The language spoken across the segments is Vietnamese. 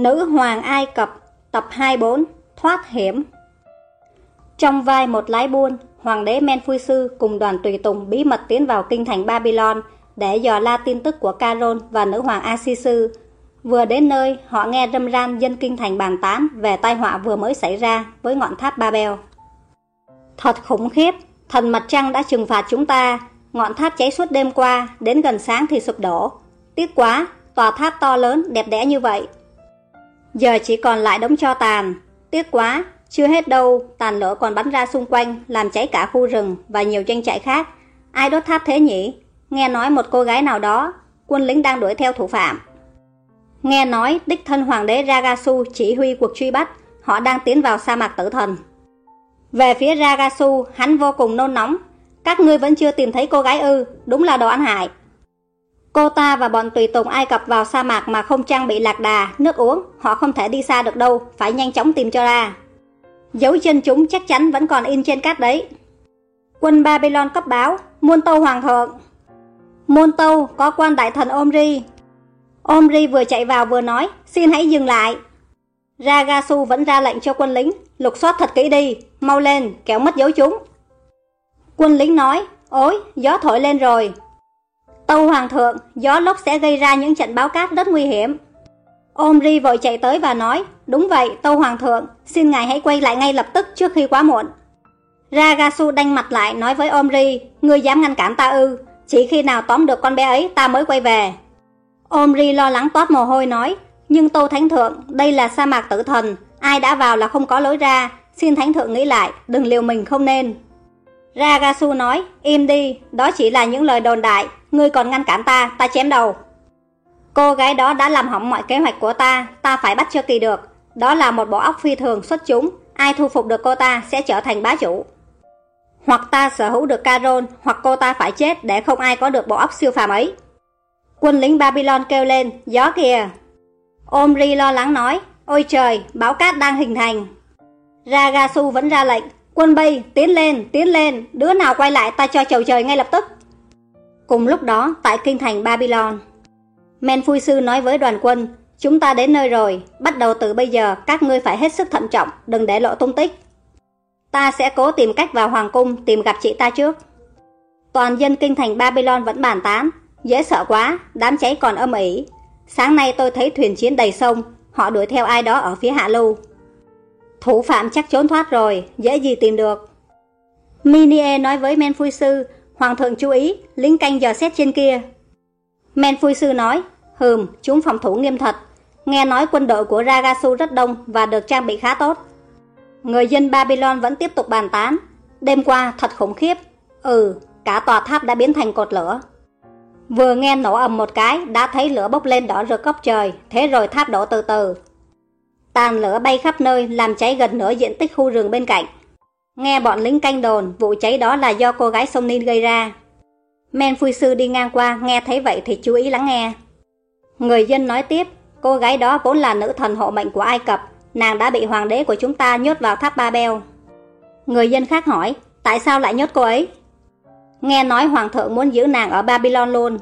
Nữ hoàng Ai Cập Tập 24 Thoát hiểm Trong vai một lái buôn, Hoàng đế Menphui Sư cùng đoàn tùy tùng bí mật tiến vào kinh thành Babylon để dò la tin tức của Caron và nữ hoàng Asisu. Vừa đến nơi, họ nghe râm ran dân kinh thành bàn tán về tai họa vừa mới xảy ra với ngọn tháp Babel. Thật khủng khiếp, thần mặt trăng đã trừng phạt chúng ta. Ngọn tháp cháy suốt đêm qua, đến gần sáng thì sụp đổ. Tiếc quá, tòa tháp to lớn, đẹp đẽ như vậy. Giờ chỉ còn lại đống cho tàn. Tiếc quá, chưa hết đâu, tàn lửa còn bắn ra xung quanh, làm cháy cả khu rừng và nhiều tranh trại khác. Ai đốt tháp thế nhỉ? Nghe nói một cô gái nào đó, quân lính đang đuổi theo thủ phạm. Nghe nói đích thân hoàng đế Ragasu chỉ huy cuộc truy bắt, họ đang tiến vào sa mạc tử thần. Về phía Ragasu, hắn vô cùng nôn nóng. Các ngươi vẫn chưa tìm thấy cô gái ư, đúng là đồ ăn hại. Cô ta và bọn tùy tùng Ai Cập vào sa mạc mà không trang bị lạc đà, nước uống, họ không thể đi xa được đâu, phải nhanh chóng tìm cho ra. Dấu chân chúng chắc chắn vẫn còn in trên cát đấy. Quân Babylon cấp báo, muôn tâu hoàng thượng. Môn tâu có quan đại thần Omri. Omri vừa chạy vào vừa nói, xin hãy dừng lại. Ragasu vẫn ra lệnh cho quân lính, lục soát thật kỹ đi, mau lên, kéo mất dấu chúng. Quân lính nói, ối, gió thổi lên rồi, Tâu Hoàng thượng, gió lốc sẽ gây ra những trận báo cát rất nguy hiểm. Omri vội chạy tới và nói, đúng vậy, Tâu Hoàng thượng, xin ngài hãy quay lại ngay lập tức trước khi quá muộn. Ragasu đanh mặt lại nói với Omri, ngươi dám ngăn cản ta ư, chỉ khi nào tóm được con bé ấy ta mới quay về. Omri lo lắng toát mồ hôi nói, nhưng Tâu Thánh Thượng, đây là sa mạc tử thần, ai đã vào là không có lối ra, xin Thánh Thượng nghĩ lại, đừng liều mình không nên. Ragasu nói, im đi, đó chỉ là những lời đồn đại, ngươi còn ngăn cản ta, ta chém đầu. Cô gái đó đã làm hỏng mọi kế hoạch của ta, ta phải bắt cho kỳ được. Đó là một bộ óc phi thường xuất chúng, ai thu phục được cô ta sẽ trở thành bá chủ. Hoặc ta sở hữu được Caron, hoặc cô ta phải chết để không ai có được bộ óc siêu phàm ấy. Quân lính Babylon kêu lên, gió kìa. Omri lo lắng nói, ôi trời, báo cát đang hình thành. Ragasu vẫn ra lệnh, quân bay, tiến lên, tiến lên, đứa nào quay lại ta cho chầu trời ngay lập tức. Cùng lúc đó, tại kinh thành Babylon, Men Phui Sư nói với đoàn quân, chúng ta đến nơi rồi, bắt đầu từ bây giờ các ngươi phải hết sức thận trọng, đừng để lộ tung tích. Ta sẽ cố tìm cách vào hoàng cung tìm gặp chị ta trước. Toàn dân kinh thành Babylon vẫn bàn tán, dễ sợ quá, đám cháy còn âm ỉ. Sáng nay tôi thấy thuyền chiến đầy sông, họ đuổi theo ai đó ở phía hạ lưu. Thủ phạm chắc trốn thoát rồi, dễ gì tìm được. Minie nói với Men Phui Sư, Hoàng thượng chú ý, lính canh dò xét trên kia. Men Phui Sư nói, hừm, chúng phòng thủ nghiêm thật. Nghe nói quân đội của Ragasu rất đông và được trang bị khá tốt. Người dân Babylon vẫn tiếp tục bàn tán. Đêm qua thật khủng khiếp. Ừ, cả tòa tháp đã biến thành cột lửa. Vừa nghe nổ ầm một cái, đã thấy lửa bốc lên đỏ rực góc trời, thế rồi tháp đổ từ từ. Tàn lửa bay khắp nơi, làm cháy gần nửa diện tích khu rừng bên cạnh. Nghe bọn lính canh đồn, vụ cháy đó là do cô gái sông Nin gây ra. Men Phui Sư đi ngang qua, nghe thấy vậy thì chú ý lắng nghe. Người dân nói tiếp, cô gái đó vốn là nữ thần hộ mệnh của Ai Cập, nàng đã bị hoàng đế của chúng ta nhốt vào tháp Ba Bel. Người dân khác hỏi, tại sao lại nhốt cô ấy? Nghe nói hoàng thượng muốn giữ nàng ở Babylon luôn.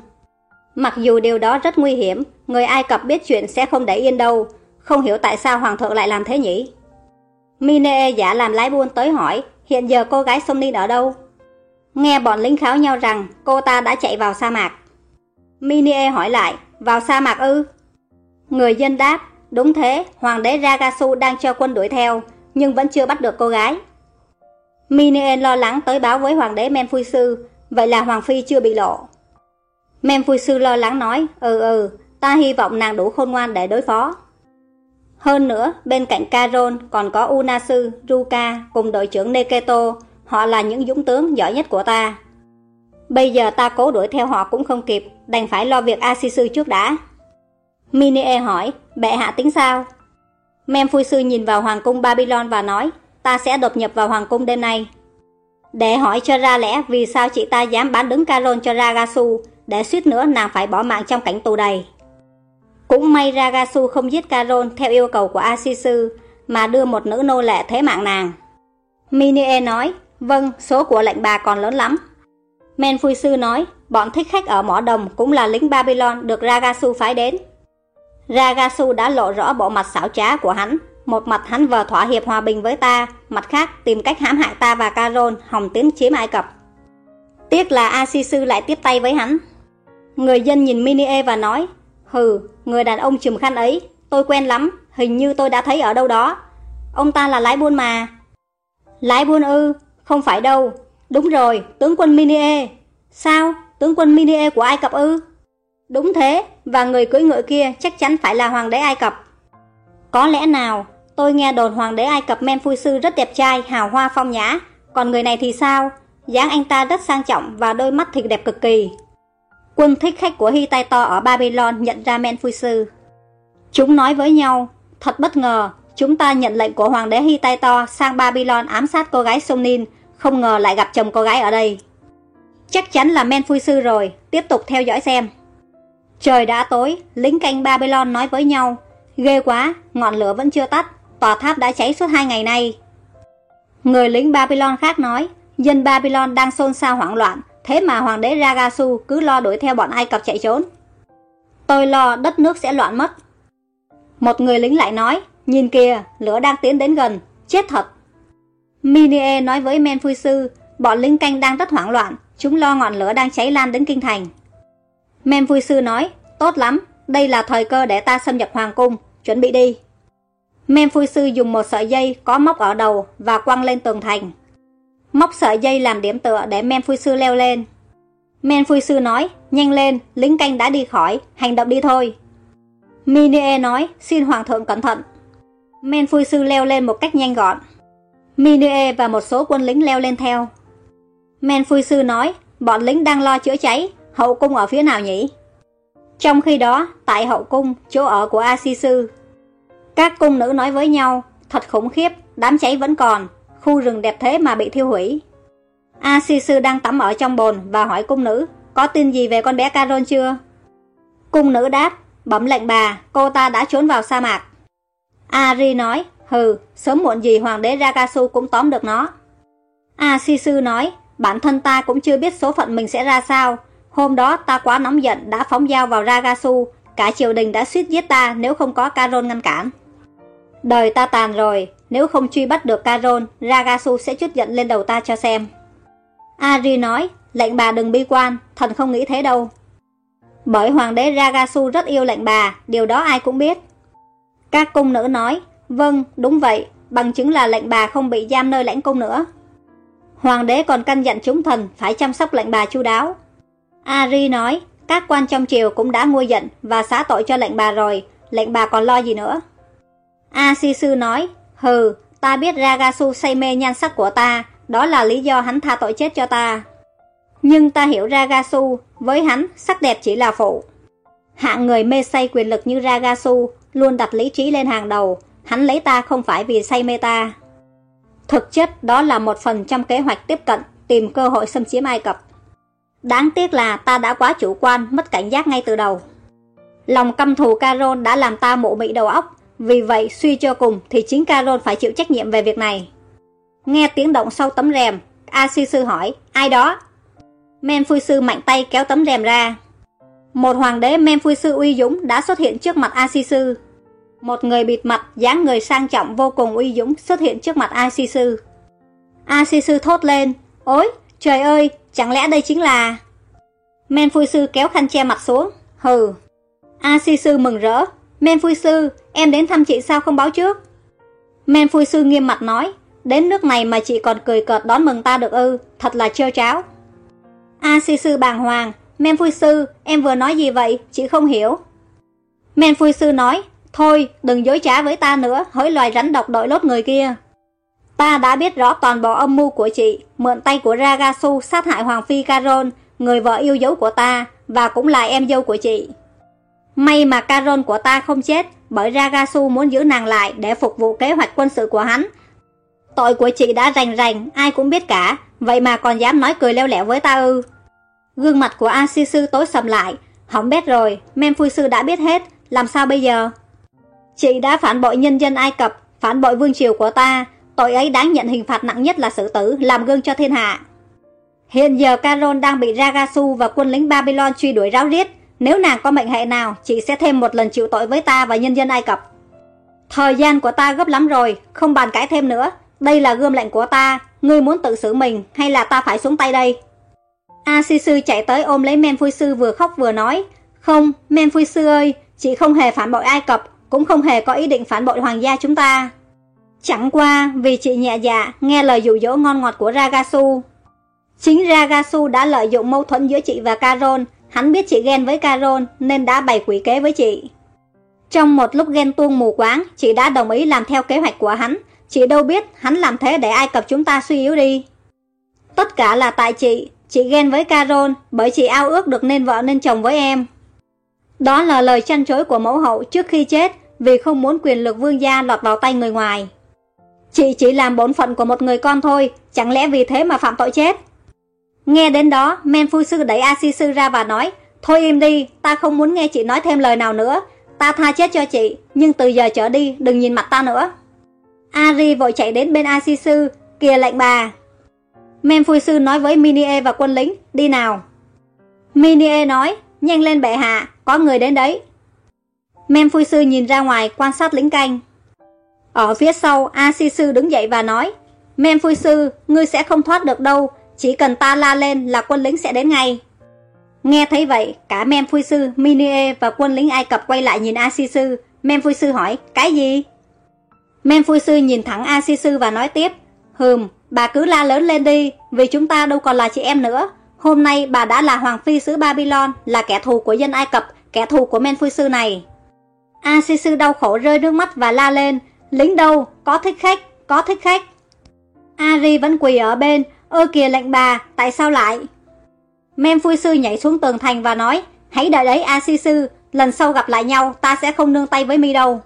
Mặc dù điều đó rất nguy hiểm, người Ai Cập biết chuyện sẽ không để yên đâu, không hiểu tại sao hoàng thượng lại làm thế nhỉ? Mine giả làm lái buôn tới hỏi hiện giờ cô gái Sông Ninh ở đâu. Nghe bọn lính kháo nhau rằng cô ta đã chạy vào sa mạc. Minie hỏi lại, vào sa mạc ư? Người dân đáp, đúng thế, hoàng đế Ragasu đang cho quân đuổi theo, nhưng vẫn chưa bắt được cô gái. Minie lo lắng tới báo với hoàng đế Menphui Sư, vậy là hoàng phi chưa bị lộ. Menphui Sư lo lắng nói, ừ ừ, ta hy vọng nàng đủ khôn ngoan để đối phó. Hơn nữa, bên cạnh Caron còn có Unasu, Ruka cùng đội trưởng Neketo, họ là những dũng tướng giỏi nhất của ta. Bây giờ ta cố đuổi theo họ cũng không kịp, đành phải lo việc Asisu trước đã. Minie hỏi, bệ hạ tính sao? Sư nhìn vào hoàng cung Babylon và nói, ta sẽ đột nhập vào hoàng cung đêm nay. Để hỏi cho ra lẽ vì sao chị ta dám bán đứng Caron cho Ragasu, để suýt nữa nàng phải bỏ mạng trong cảnh tù đầy. Cũng may Ragasu không giết Caron theo yêu cầu của Asisu, mà đưa một nữ nô lệ thế mạng nàng. Minie nói, vâng, số của lệnh bà còn lớn lắm. Men Phui Sư nói, bọn thích khách ở mỏ đồng cũng là lính Babylon được Ragasu phái đến. Ragasu đã lộ rõ bộ mặt xảo trá của hắn. Một mặt hắn vờ thỏa hiệp hòa bình với ta, mặt khác tìm cách hãm hại ta và Caron hòng tiến chiếm Ai Cập. Tiếc là Asisu lại tiếp tay với hắn. Người dân nhìn Minie và nói, Hừ, người đàn ông trùm khăn ấy, tôi quen lắm, hình như tôi đã thấy ở đâu đó. Ông ta là lái buôn mà. Lái buôn ư, không phải đâu. Đúng rồi, tướng quân Minie. Sao, tướng quân Minie của Ai Cập ư? Đúng thế, và người cưỡi ngựa kia chắc chắn phải là hoàng đế Ai Cập. Có lẽ nào, tôi nghe đồn hoàng đế Ai Cập Men Phui Sư rất đẹp trai, hào hoa phong nhã, còn người này thì sao? dáng anh ta rất sang trọng và đôi mắt thì đẹp cực kỳ. Quân thích khách của Hy To ở Babylon nhận ra Menfusu. Sư. Chúng nói với nhau, thật bất ngờ, chúng ta nhận lệnh của hoàng đế Hy To sang Babylon ám sát cô gái Sông không ngờ lại gặp chồng cô gái ở đây. Chắc chắn là Menfusu Sư rồi, tiếp tục theo dõi xem. Trời đã tối, lính canh Babylon nói với nhau, ghê quá, ngọn lửa vẫn chưa tắt, tòa tháp đã cháy suốt hai ngày nay. Người lính Babylon khác nói, Dân Babylon đang xôn xao hoảng loạn, thế mà hoàng đế Ragasu cứ lo đuổi theo bọn Ai Cập chạy trốn. Tôi lo đất nước sẽ loạn mất. Một người lính lại nói, nhìn kìa, lửa đang tiến đến gần, chết thật. Minie nói với Men Phui Sư, bọn lính canh đang rất hoảng loạn, chúng lo ngọn lửa đang cháy lan đến kinh thành. Men Phui Sư nói, tốt lắm, đây là thời cơ để ta xâm nhập hoàng cung, chuẩn bị đi. Men Phui Sư dùng một sợi dây có móc ở đầu và quăng lên tường thành. Móc sợi dây làm điểm tựa để Men Phui Sư leo lên. Men Phui Sư nói, nhanh lên, lính canh đã đi khỏi, hành động đi thôi. Minie nói, xin Hoàng thượng cẩn thận. Men Phui Sư leo lên một cách nhanh gọn. Minie và một số quân lính leo lên theo. Men Phui Sư nói, bọn lính đang lo chữa cháy, hậu cung ở phía nào nhỉ? Trong khi đó, tại hậu cung, chỗ ở của A Sư, các cung nữ nói với nhau, thật khủng khiếp, đám cháy vẫn còn, khu rừng đẹp thế mà bị thiêu hủy. A Si Sư đang tắm ở trong bồn và hỏi cung nữ, có tin gì về con bé Caron chưa? Cung nữ đáp, bấm lệnh bà, cô ta đã trốn vào sa mạc. Ari nói, hừ, sớm muộn gì hoàng đế Ragasu cũng tóm được nó. A Si Sư nói, bản thân ta cũng chưa biết số phận mình sẽ ra sao. Hôm đó ta quá nóng giận đã phóng dao vào Ragasu, cả triều đình đã suýt giết ta nếu không có Caron ngăn cản. Đời ta tàn rồi, nếu không truy bắt được Caron, Ragasu sẽ chút giận lên đầu ta cho xem. Ari nói, lệnh bà đừng bi quan, thần không nghĩ thế đâu. Bởi hoàng đế Ragasu rất yêu lệnh bà, điều đó ai cũng biết. Các cung nữ nói, vâng, đúng vậy, bằng chứng là lệnh bà không bị giam nơi lãnh cung nữa. Hoàng đế còn căn dặn chúng thần phải chăm sóc lệnh bà chu đáo. Ari nói, các quan trong triều cũng đã nguôi giận và xá tội cho lệnh bà rồi, lệnh bà còn lo gì nữa. A Si Sư nói, hừ, ta biết Ragasu say mê nhan sắc của ta, đó là lý do hắn tha tội chết cho ta. Nhưng ta hiểu Ragasu, với hắn, sắc đẹp chỉ là phụ. Hạng người mê say quyền lực như Ragasu luôn đặt lý trí lên hàng đầu, hắn lấy ta không phải vì say mê ta. Thực chất đó là một phần trong kế hoạch tiếp cận, tìm cơ hội xâm chiếm Ai Cập. Đáng tiếc là ta đã quá chủ quan, mất cảnh giác ngay từ đầu. Lòng căm thù Caron đã làm ta mụ mị đầu óc, vì vậy suy cho cùng thì chính Carol phải chịu trách nhiệm về việc này. Nghe tiếng động sau tấm rèm, A Si Sư hỏi, ai đó? Men Phui Sư mạnh tay kéo tấm rèm ra. Một hoàng đế Men Phui Sư uy dũng đã xuất hiện trước mặt A Si Sư. Một người bịt mặt, dáng người sang trọng vô cùng uy dũng xuất hiện trước mặt A Si Sư. A Si Sư thốt lên, ôi, trời ơi, chẳng lẽ đây chính là... Men Phui Sư kéo khăn che mặt xuống, hừ. A Si Sư mừng rỡ, Men Phui Sư, em đến thăm chị sao không báo trước? Men Phui Sư nghiêm mặt nói, đến nước này mà chị còn cười cợt đón mừng ta được ư, thật là trơ cháo. A Si Sư bàng hoàng, Men Phui Sư, em vừa nói gì vậy, chị không hiểu. Men Phui Sư nói, thôi, đừng dối trá với ta nữa, hỡi loài rắn độc đội lốt người kia. Ta đã biết rõ toàn bộ âm mưu của chị, mượn tay của Ragasu sát hại Hoàng Phi Caron, người vợ yêu dấu của ta, và cũng là em dâu của chị. May mà Caron của ta không chết, bởi Ragasu muốn giữ nàng lại để phục vụ kế hoạch quân sự của hắn. Tội của chị đã rành rành, ai cũng biết cả, vậy mà còn dám nói cười leo lẻo với ta ư. Gương mặt của Asisu tối sầm lại, hỏng bét rồi, Sư đã biết hết, làm sao bây giờ? Chị đã phản bội nhân dân Ai Cập, phản bội vương triều của ta, tội ấy đáng nhận hình phạt nặng nhất là xử tử, làm gương cho thiên hạ. Hiện giờ Caron đang bị Ragasu và quân lính Babylon truy đuổi ráo riết, nếu nàng có mệnh hệ nào, chị sẽ thêm một lần chịu tội với ta và nhân dân Ai Cập. Thời gian của ta gấp lắm rồi, không bàn cãi thêm nữa. Đây là gươm lệnh của ta, ngươi muốn tự xử mình hay là ta phải xuống tay đây? A Si Sư chạy tới ôm lấy Men Phui Sư vừa khóc vừa nói, không, Men Phui Sư ơi, chị không hề phản bội Ai Cập, cũng không hề có ý định phản bội hoàng gia chúng ta. Chẳng qua vì chị nhẹ dạ nghe lời dụ dỗ ngon ngọt của Ragasu. Chính Ragasu đã lợi dụng mâu thuẫn giữa chị và Caron, hắn biết chị ghen với Carol nên đã bày quỷ kế với chị. Trong một lúc ghen tuông mù quáng, chị đã đồng ý làm theo kế hoạch của hắn. Chị đâu biết hắn làm thế để Ai Cập chúng ta suy yếu đi. Tất cả là tại chị, chị ghen với Carol bởi chị ao ước được nên vợ nên chồng với em. Đó là lời chăn chối của mẫu hậu trước khi chết vì không muốn quyền lực vương gia lọt vào tay người ngoài. Chị chỉ làm bổn phận của một người con thôi, chẳng lẽ vì thế mà phạm tội chết? Nghe đến đó, Men Phu Sư đẩy A Si Sư ra và nói, Thôi im đi, ta không muốn nghe chị nói thêm lời nào nữa. Ta tha chết cho chị, nhưng từ giờ trở đi, đừng nhìn mặt ta nữa. Ari vội chạy đến bên A Si Sư, kìa lệnh bà. Men Phu Sư nói với Minie và quân lính, đi nào. Minie nói, nhanh lên bệ hạ, có người đến đấy. Men Phu Sư nhìn ra ngoài quan sát lính canh. Ở phía sau, A Si Sư đứng dậy và nói, Men Phu Sư, ngươi sẽ không thoát được đâu, chỉ cần ta la lên là quân lính sẽ đến ngay. Nghe thấy vậy, cả Men Sư, Minie và quân lính Ai Cập quay lại nhìn Asisu Si Sư. Hỏi, cái gì? Men Sư nhìn thẳng Asisu và nói tiếp, Hừm, bà cứ la lớn lên đi, vì chúng ta đâu còn là chị em nữa. Hôm nay bà đã là Hoàng Phi xứ Babylon, là kẻ thù của dân Ai Cập, kẻ thù của Men Sư này. Asisu đau khổ rơi nước mắt và la lên, lính đâu, có thích khách, có thích khách. Ari vẫn quỳ ở bên, ơ kìa lệnh bà, tại sao lại? Mem Phu Sư nhảy xuống tường thành và nói, hãy đợi đấy A Si Sư, lần sau gặp lại nhau ta sẽ không nương tay với mi đâu.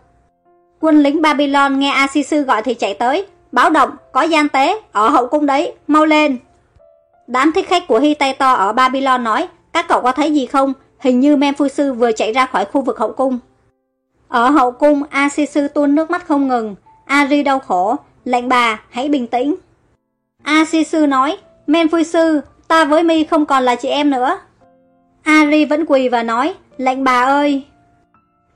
Quân lính Babylon nghe A Si Sư gọi thì chạy tới, báo động, có gian tế, ở hậu cung đấy, mau lên. Đám thích khách của Hy Tây To ở Babylon nói, các cậu có thấy gì không? Hình như Mem Phu Sư vừa chạy ra khỏi khu vực hậu cung. Ở hậu cung, A Si Sư tuôn nước mắt không ngừng. Ari đau khổ, lệnh bà, hãy bình tĩnh. A Si Sư nói, Men Sư, ta với mi không còn là chị em nữa. Ari vẫn quỳ và nói, lệnh bà ơi.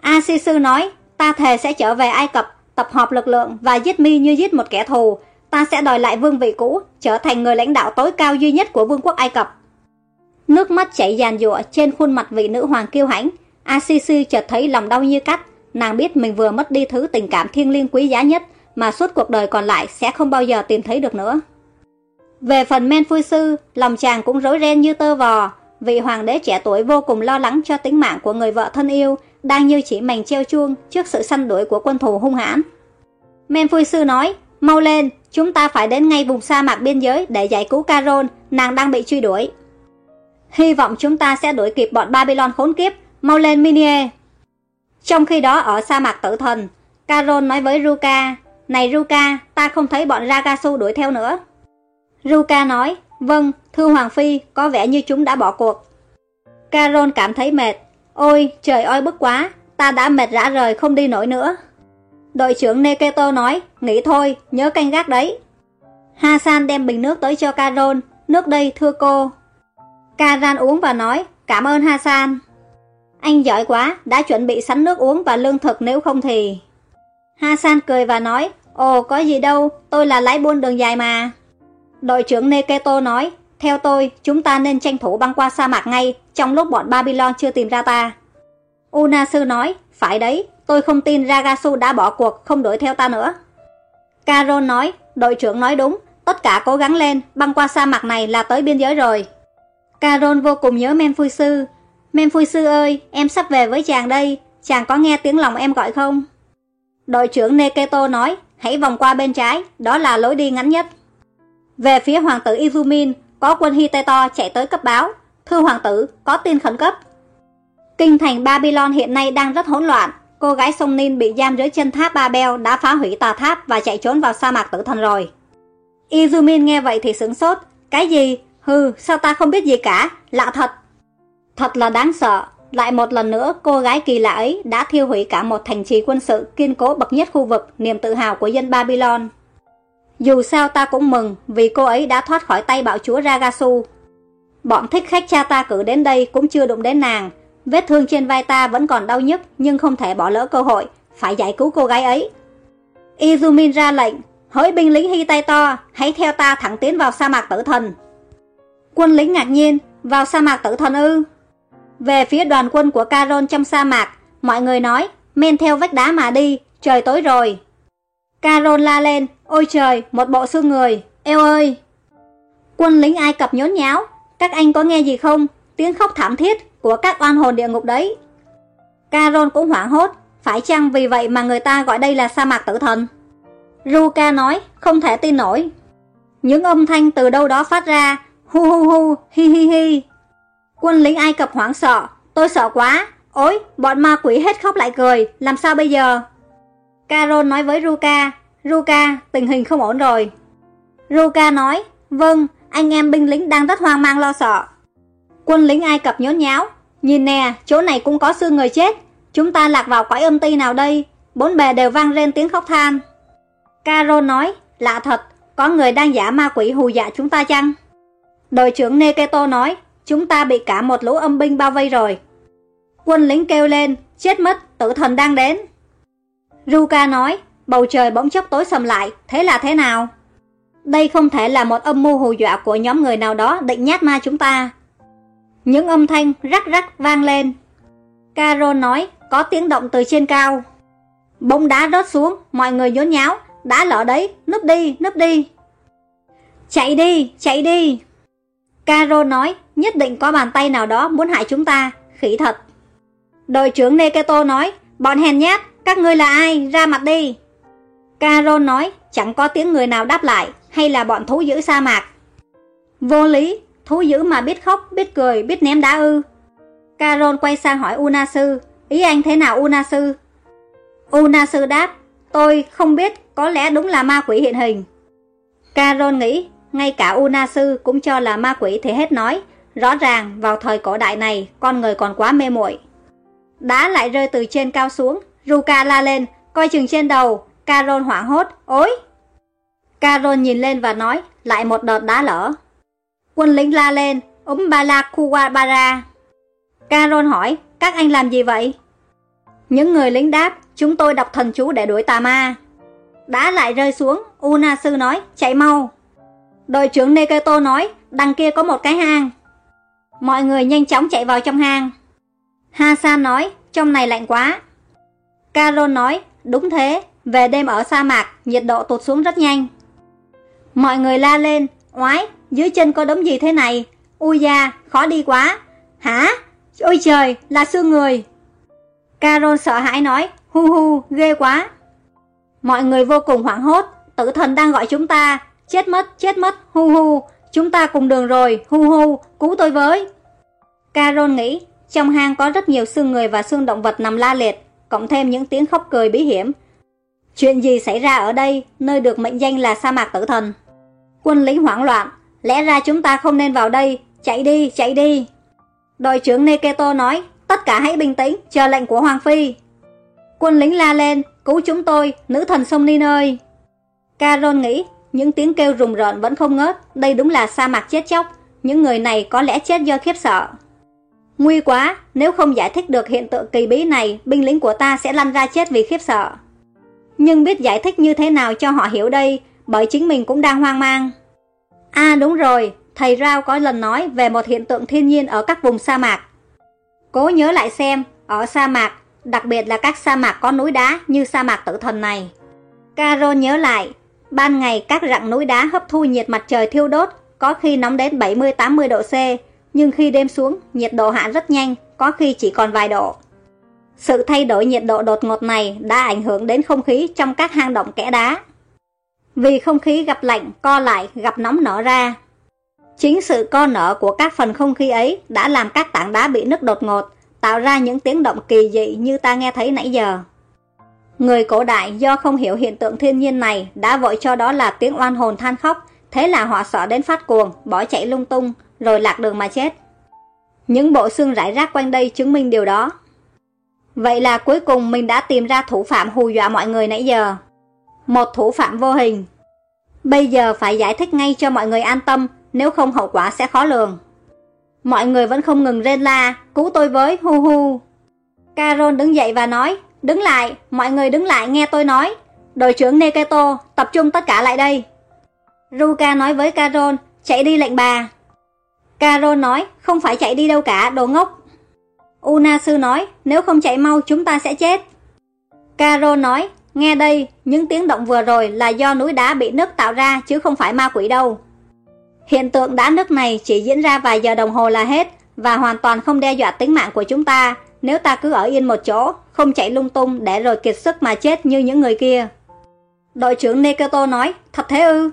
A Si Sư nói, ta thề sẽ trở về Ai Cập, tập hợp lực lượng và giết mi như giết một kẻ thù. Ta sẽ đòi lại vương vị cũ, trở thành người lãnh đạo tối cao duy nhất của vương quốc Ai Cập. Nước mắt chảy dàn dụa trên khuôn mặt vị nữ hoàng kiêu hãnh. A chợt thấy lòng đau như cắt. Nàng biết mình vừa mất đi thứ tình cảm thiêng liêng quý giá nhất mà suốt cuộc đời còn lại sẽ không bao giờ tìm thấy được nữa. Về phần men phui sư, lòng chàng cũng rối ren như tơ vò, vị hoàng đế trẻ tuổi vô cùng lo lắng cho tính mạng của người vợ thân yêu, đang như chỉ mảnh treo chuông trước sự săn đuổi của quân thù hung hãn. Men phui sư nói, mau lên, chúng ta phải đến ngay vùng sa mạc biên giới để giải cứu Caron, nàng đang bị truy đuổi. Hy vọng chúng ta sẽ đuổi kịp bọn Babylon khốn kiếp, mau lên Minie. Trong khi đó ở sa mạc tử thần, Caron nói với Ruka, này Ruka, ta không thấy bọn Ragasu đuổi theo nữa. Ruka nói, vâng, thưa Hoàng Phi, có vẻ như chúng đã bỏ cuộc. Carol cảm thấy mệt. Ôi, trời ơi bức quá, ta đã mệt rã rời không đi nổi nữa. Đội trưởng Neketo nói, nghỉ thôi, nhớ canh gác đấy. Hasan đem bình nước tới cho Carol, nước đây thưa cô. Karan uống và nói, cảm ơn Hasan. Anh giỏi quá, đã chuẩn bị sẵn nước uống và lương thực nếu không thì... Hasan cười và nói, ồ có gì đâu, tôi là lái buôn đường dài mà. Đội trưởng Neketo nói, theo tôi, chúng ta nên tranh thủ băng qua sa mạc ngay, trong lúc bọn Babylon chưa tìm ra ta. Unasu nói, phải đấy, tôi không tin Ragasu đã bỏ cuộc, không đuổi theo ta nữa. Caron nói, đội trưởng nói đúng, tất cả cố gắng lên, băng qua sa mạc này là tới biên giới rồi. Caron vô cùng nhớ Menfui Sư. Sư ơi, em sắp về với chàng đây, chàng có nghe tiếng lòng em gọi không? Đội trưởng Neketo nói, hãy vòng qua bên trái, đó là lối đi ngắn nhất. Về phía hoàng tử Izumin, có quân Hiteto chạy tới cấp báo. Thưa hoàng tử, có tin khẩn cấp. Kinh thành Babylon hiện nay đang rất hỗn loạn. Cô gái sông Nin bị giam dưới chân tháp Babel đã phá hủy tòa tháp và chạy trốn vào sa mạc tử thần rồi. Izumin nghe vậy thì sửng sốt. Cái gì? Hừ, sao ta không biết gì cả? Lạ thật. Thật là đáng sợ. Lại một lần nữa, cô gái kỳ lạ ấy đã thiêu hủy cả một thành trì quân sự kiên cố bậc nhất khu vực, niềm tự hào của dân Babylon. Dù sao ta cũng mừng vì cô ấy đã thoát khỏi tay bạo chúa Ragasu. Bọn thích khách cha ta cử đến đây cũng chưa đụng đến nàng. vết thương trên vai ta vẫn còn đau nhức nhưng không thể bỏ lỡ cơ hội, phải giải cứu cô gái ấy. Izumin ra lệnh, hỡi binh lính hy tay to, hãy theo ta thẳng tiến vào sa mạc tử thần. Quân lính ngạc nhiên, vào sa mạc tử thần ư. Về phía đoàn quân của Caron trong sa mạc, mọi người nói, men theo vách đá mà đi, trời tối rồi. Caron la lên, ôi trời, một bộ xương người, eo ơi. Quân lính Ai Cập nhốn nháo, các anh có nghe gì không? Tiếng khóc thảm thiết của các oan hồn địa ngục đấy. Caron cũng hoảng hốt, phải chăng vì vậy mà người ta gọi đây là sa mạc tử thần? Ruka nói, không thể tin nổi. Những âm thanh từ đâu đó phát ra, hu hu hu, hi hi hi. Quân lính Ai Cập hoảng sợ, tôi sợ quá, ôi, bọn ma quỷ hết khóc lại cười, làm sao bây giờ? Caron nói với Ruka, Ruka, tình hình không ổn rồi. Ruka nói, vâng, anh em binh lính đang rất hoang mang lo sợ. Quân lính Ai Cập nhốn nháo, nhìn nè, chỗ này cũng có xương người chết, chúng ta lạc vào quái âm ti nào đây? Bốn bề đều vang lên tiếng khóc than. Caro nói, lạ thật, có người đang giả ma quỷ hù dạ chúng ta chăng? Đội trưởng Neketo nói, chúng ta bị cả một lũ âm binh bao vây rồi. Quân lính kêu lên, chết mất, tử thần đang đến. Ruka nói, bầu trời bỗng chốc tối sầm lại, thế là thế nào? Đây không thể là một âm mưu hù dọa của nhóm người nào đó định nhát ma chúng ta. Những âm thanh rắc rắc vang lên. Carol nói, có tiếng động từ trên cao. Bông đá rớt xuống, mọi người nhốn nháo, đã lỡ đấy, núp đi, núp đi. Chạy đi, chạy đi. Carol nói, nhất định có bàn tay nào đó muốn hại chúng ta, khỉ thật. Đội trưởng Neketo nói, bọn hèn nhát, các ngươi là ai, ra mặt đi. Caron nói, chẳng có tiếng người nào đáp lại, hay là bọn thú dữ sa mạc. Vô lý, thú dữ mà biết khóc, biết cười, biết ném đá ư. Caron quay sang hỏi Unasu, ý anh thế nào Unasu? Unasu đáp, tôi không biết, có lẽ đúng là ma quỷ hiện hình. Caron nghĩ, ngay cả Unasu cũng cho là ma quỷ thì hết nói, rõ ràng vào thời cổ đại này con người còn quá mê muội. Đá lại rơi từ trên cao xuống, Ruka la lên, coi chừng trên đầu, Carol hoảng hốt, ối. Carol nhìn lên và nói, lại một đợt đá lở. Quân lính la lên, úm ba la Kuwabara. Carol hỏi, các anh làm gì vậy? Những người lính đáp, chúng tôi đọc thần chú để đuổi tà ma. Đá lại rơi xuống, Unasu nói, chạy mau. Đội trưởng Neketo nói, đằng kia có một cái hang. Mọi người nhanh chóng chạy vào trong hang. Hasan nói, trong này lạnh quá. Carol nói, đúng thế, về đêm ở sa mạc, nhiệt độ tụt xuống rất nhanh. Mọi người la lên, oái, dưới chân có đống gì thế này? Ui da, khó đi quá. Hả? Ôi trời, là xương người. Carol sợ hãi nói, hu hu, ghê quá. Mọi người vô cùng hoảng hốt, tử thần đang gọi chúng ta. Chết mất, chết mất, hu hu, chúng ta cùng đường rồi, hu hu, cứu tôi với. Carol nghĩ, trong hang có rất nhiều xương người và xương động vật nằm la liệt, cộng thêm những tiếng khóc cười bí hiểm. Chuyện gì xảy ra ở đây, nơi được mệnh danh là sa mạc tử thần? Quân lính hoảng loạn, lẽ ra chúng ta không nên vào đây, chạy đi, chạy đi. Đội trưởng Neketo nói, tất cả hãy bình tĩnh, chờ lệnh của Hoàng Phi. Quân lính la lên, cứu chúng tôi, nữ thần sông Nin ơi. caron nghĩ, những tiếng kêu rùng rợn vẫn không ngớt, đây đúng là sa mạc chết chóc, những người này có lẽ chết do khiếp sợ. Nguy quá, nếu không giải thích được hiện tượng kỳ bí này, binh lính của ta sẽ lăn ra chết vì khiếp sợ. Nhưng biết giải thích như thế nào cho họ hiểu đây, bởi chính mình cũng đang hoang mang. À đúng rồi, thầy Rao có lần nói về một hiện tượng thiên nhiên ở các vùng sa mạc. Cố nhớ lại xem, ở sa mạc, đặc biệt là các sa mạc có núi đá như sa mạc tử thần này. Carol nhớ lại, ban ngày các rặng núi đá hấp thu nhiệt mặt trời thiêu đốt, có khi nóng đến 70-80 độ C, nhưng khi đêm xuống, nhiệt độ hạ rất nhanh, có khi chỉ còn vài độ. Sự thay đổi nhiệt độ đột ngột này đã ảnh hưởng đến không khí trong các hang động kẽ đá. Vì không khí gặp lạnh, co lại, gặp nóng nở ra. Chính sự co nở của các phần không khí ấy đã làm các tảng đá bị nứt đột ngột, tạo ra những tiếng động kỳ dị như ta nghe thấy nãy giờ. Người cổ đại do không hiểu hiện tượng thiên nhiên này đã vội cho đó là tiếng oan hồn than khóc, thế là họ sợ đến phát cuồng, bỏ chạy lung tung, rồi lạc đường mà chết. Những bộ xương rải rác quanh đây chứng minh điều đó. Vậy là cuối cùng mình đã tìm ra thủ phạm hù dọa mọi người nãy giờ. Một thủ phạm vô hình. Bây giờ phải giải thích ngay cho mọi người an tâm, nếu không hậu quả sẽ khó lường. Mọi người vẫn không ngừng rên la, cứu tôi với, hu hu. Carol đứng dậy và nói, đứng lại, mọi người đứng lại nghe tôi nói. Đội trưởng Neketo, tập trung tất cả lại đây. Ruka nói với Carol, chạy đi lệnh bà. Carol nói, không phải chạy đi đâu cả, đồ ngốc. Una sư nói, nếu không chạy mau chúng ta sẽ chết. Caro nói, nghe đây, những tiếng động vừa rồi là do núi đá bị nứt tạo ra chứ không phải ma quỷ đâu. Hiện tượng đá nứt này chỉ diễn ra vài giờ đồng hồ là hết và hoàn toàn không đe dọa tính mạng của chúng ta nếu ta cứ ở yên một chỗ, không chạy lung tung để rồi kiệt sức mà chết như những người kia. Đội trưởng Nekoto nói, thật thế ư?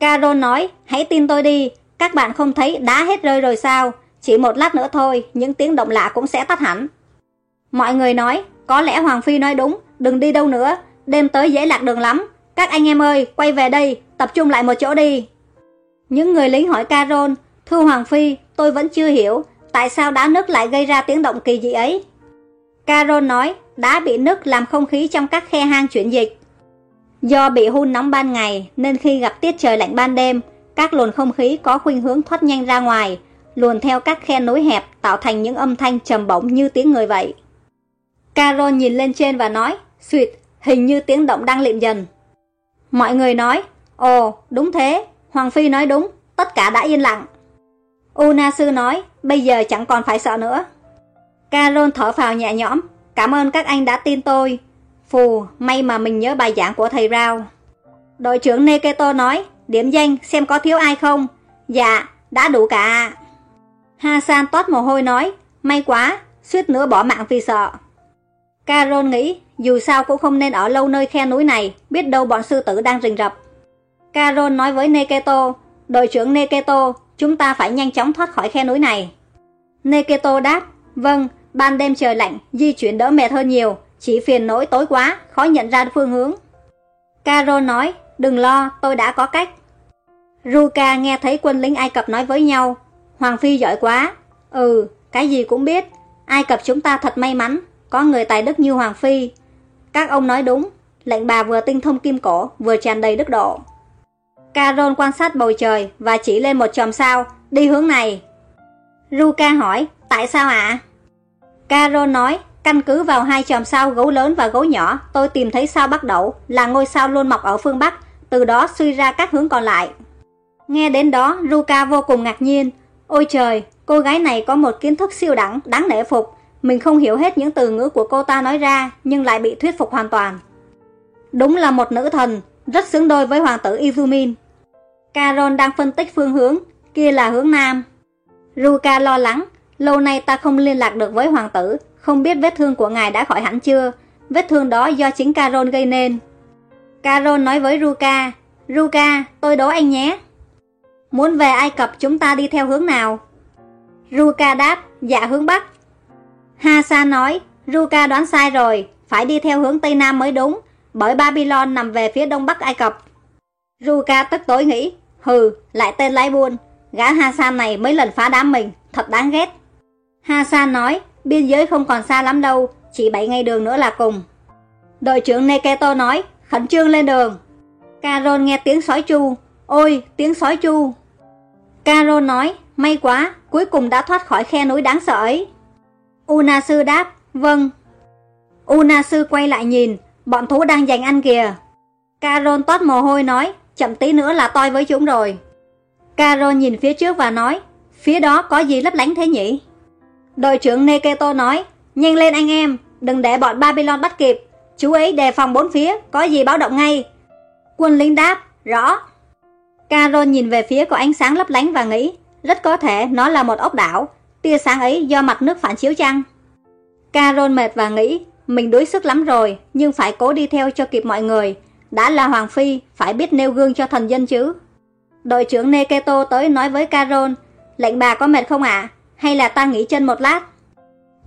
Caro nói, hãy tin tôi đi, các bạn không thấy đá hết rơi rồi sao? Chỉ một lát nữa thôi, những tiếng động lạ cũng sẽ tắt hẳn. Mọi người nói, có lẽ Hoàng Phi nói đúng, đừng đi đâu nữa, đêm tới dễ lạc đường lắm. Các anh em ơi, quay về đây, tập trung lại một chỗ đi. Những người lính hỏi Carol, thưa Hoàng Phi, tôi vẫn chưa hiểu, tại sao đá nứt lại gây ra tiếng động kỳ dị ấy. Carol nói, đá bị nứt làm không khí trong các khe hang chuyển dịch. Do bị hun nóng ban ngày nên khi gặp tiết trời lạnh ban đêm, các luồng không khí có khuynh hướng thoát nhanh ra ngoài, luồn theo các khe nối hẹp tạo thành những âm thanh trầm bổng như tiếng người vậy. Carol nhìn lên trên và nói, suyệt, hình như tiếng động đang liệm dần. Mọi người nói, ồ, đúng thế, Hoàng Phi nói đúng, tất cả đã yên lặng. Una Sư nói, bây giờ chẳng còn phải sợ nữa. Carol thở phào nhẹ nhõm, cảm ơn các anh đã tin tôi. Phù, may mà mình nhớ bài giảng của thầy Rao. Đội trưởng Neketo nói, điểm danh xem có thiếu ai không. Dạ, đã đủ cả. Hasan toát mồ hôi nói, may quá, suýt nữa bỏ mạng vì sợ. Carol nghĩ, dù sao cũng không nên ở lâu nơi khe núi này, biết đâu bọn sư tử đang rình rập. Carol nói với Neketo, đội trưởng Neketo, chúng ta phải nhanh chóng thoát khỏi khe núi này. Neketo đáp, vâng, ban đêm trời lạnh, di chuyển đỡ mệt hơn nhiều, chỉ phiền nỗi tối quá, khó nhận ra phương hướng. Carol nói, đừng lo, tôi đã có cách. Ruka nghe thấy quân lính Ai Cập nói với nhau, Hoàng Phi giỏi quá. Ừ, cái gì cũng biết, Ai Cập chúng ta thật may mắn, có người tài đức như Hoàng Phi. Các ông nói đúng, lệnh bà vừa tinh thông kim cổ, vừa tràn đầy đức độ. Carol quan sát bầu trời và chỉ lên một chòm sao, đi hướng này. Ruka hỏi, tại sao ạ? À? Carol nói, căn cứ vào hai chòm sao gấu lớn và gấu nhỏ, tôi tìm thấy sao bắt đầu là ngôi sao luôn mọc ở phương Bắc, từ đó suy ra các hướng còn lại. Nghe đến đó, Ruka vô cùng ngạc nhiên. Ôi trời, cô gái này có một kiến thức siêu đẳng, đáng nể phục. Mình không hiểu hết những từ ngữ của cô ta nói ra, nhưng lại bị thuyết phục hoàn toàn. Đúng là một nữ thần, rất xứng đôi với hoàng tử Izumin. Carol đang phân tích phương hướng, kia là hướng nam. Ruka lo lắng, lâu nay ta không liên lạc được với hoàng tử, không biết vết thương của ngài đã khỏi hẳn chưa. Vết thương đó do chính Carol gây nên. Carol nói với Ruka, Ruka, tôi đố anh nhé. Muốn về Ai Cập chúng ta đi theo hướng nào? Ruka đáp, dạ hướng Bắc. Hasa nói, Ruka đoán sai rồi, phải đi theo hướng Tây Nam mới đúng, bởi Babylon nằm về phía đông bắc Ai Cập. Ruka tức tối nghĩ, hừ, lại tên lái buôn, gã Hasa này mấy lần phá đám mình, thật đáng ghét. Hasa nói, biên giới không còn xa lắm đâu, chỉ 7 ngày đường nữa là cùng. Đội trưởng Neketo nói, khẩn trương lên đường. Carol nghe tiếng sói chu, ôi, tiếng sói chu. Caro nói, may quá, cuối cùng đã thoát khỏi khe núi đáng sợ ấy. Unasu đáp, vâng. Unasu quay lại nhìn, bọn thú đang giành ăn kìa. Caron toát mồ hôi nói, chậm tí nữa là toi với chúng rồi. Caron nhìn phía trước và nói, phía đó có gì lấp lánh thế nhỉ? Đội trưởng Neketo nói, nhanh lên anh em, đừng để bọn Babylon bắt kịp. Chú ấy đề phòng bốn phía, có gì báo động ngay. Quân lính đáp, rõ. Carol nhìn về phía có ánh sáng lấp lánh và nghĩ, rất có thể nó là một ốc đảo, tia sáng ấy do mặt nước phản chiếu chăng? Carol mệt và nghĩ, mình đuối sức lắm rồi, nhưng phải cố đi theo cho kịp mọi người. Đã là Hoàng Phi, phải biết nêu gương cho thần dân chứ. Đội trưởng Neketo tới nói với Carol, lệnh bà có mệt không ạ? Hay là ta nghỉ chân một lát?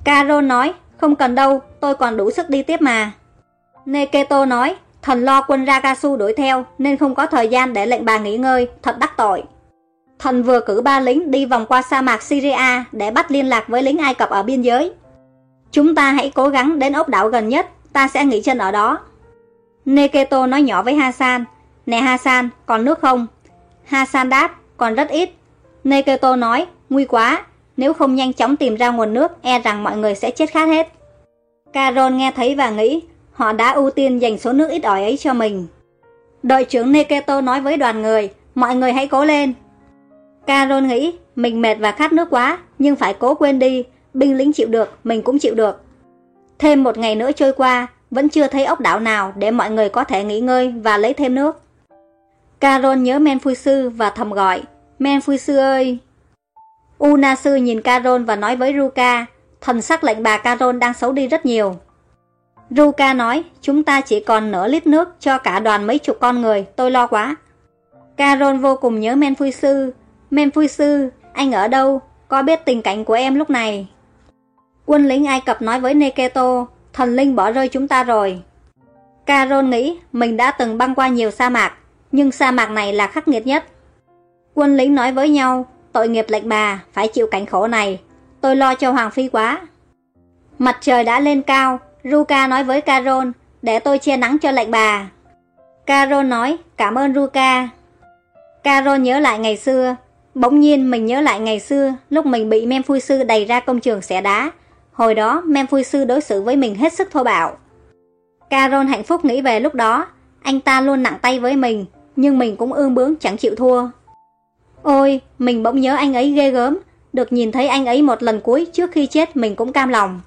Carol nói, không cần đâu, tôi còn đủ sức đi tiếp mà. Neketo nói, thần lo quân Ragasu đuổi theo nên không có thời gian để lệnh bà nghỉ ngơi, thật đắc tội. Thần vừa cử ba lính đi vòng qua sa mạc Syria để bắt liên lạc với lính Ai Cập ở biên giới. Chúng ta hãy cố gắng đến ốc đảo gần nhất, ta sẽ nghỉ chân ở đó. Neketo nói nhỏ với Hasan, Nè Hasan, còn nước không? Hasan đáp, còn rất ít. Neketo nói, nguy quá, nếu không nhanh chóng tìm ra nguồn nước, e rằng mọi người sẽ chết khát hết. Carol nghe thấy và nghĩ, họ đã ưu tiên dành số nước ít ỏi ấy cho mình. Đội trưởng Neketo nói với đoàn người, mọi người hãy cố lên. Carol nghĩ, mình mệt và khát nước quá, nhưng phải cố quên đi, binh lính chịu được, mình cũng chịu được. Thêm một ngày nữa trôi qua, vẫn chưa thấy ốc đảo nào để mọi người có thể nghỉ ngơi và lấy thêm nước. Carol nhớ Men Sư và thầm gọi, Men Sư ơi! Unasu nhìn Carol và nói với Ruka, thần sắc lệnh bà Carol đang xấu đi rất nhiều. Ruka nói, chúng ta chỉ còn nửa lít nước cho cả đoàn mấy chục con người, tôi lo quá. Carol vô cùng nhớ Men Phui Sư. Men Phui Sư, anh ở đâu? Có biết tình cảnh của em lúc này? Quân lính Ai Cập nói với Neketo, thần linh bỏ rơi chúng ta rồi. Carol nghĩ mình đã từng băng qua nhiều sa mạc, nhưng sa mạc này là khắc nghiệt nhất. Quân lính nói với nhau, tội nghiệp lệnh bà, phải chịu cảnh khổ này. Tôi lo cho Hoàng Phi quá. Mặt trời đã lên cao, Ruka nói với Carol, để tôi che nắng cho lệnh bà. Carol nói, cảm ơn Ruka. Carol nhớ lại ngày xưa, bỗng nhiên mình nhớ lại ngày xưa, lúc mình bị Mem Phui Sư đẩy ra công trường xẻ đá. Hồi đó, Mem Phui Sư đối xử với mình hết sức thô bạo. Carol hạnh phúc nghĩ về lúc đó, anh ta luôn nặng tay với mình, nhưng mình cũng ương bướng chẳng chịu thua. Ôi, mình bỗng nhớ anh ấy ghê gớm, được nhìn thấy anh ấy một lần cuối trước khi chết mình cũng cam lòng.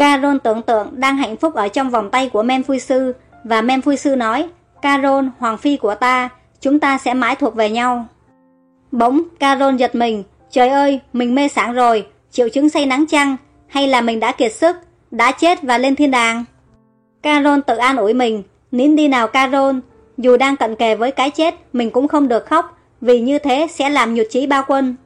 Carol tưởng tượng đang hạnh phúc ở trong vòng tay của Men Sư, và Men Sư nói, Carol, hoàng phi của ta, chúng ta sẽ mãi thuộc về nhau. Bỗng, Carol giật mình, trời ơi, mình mê sảng rồi, triệu chứng say nắng chăng, hay là mình đã kiệt sức, đã chết và lên thiên đàng. Carol tự an ủi mình, nín đi nào Carol, dù đang cận kề với cái chết, mình cũng không được khóc, vì như thế sẽ làm nhụt chí bao quân.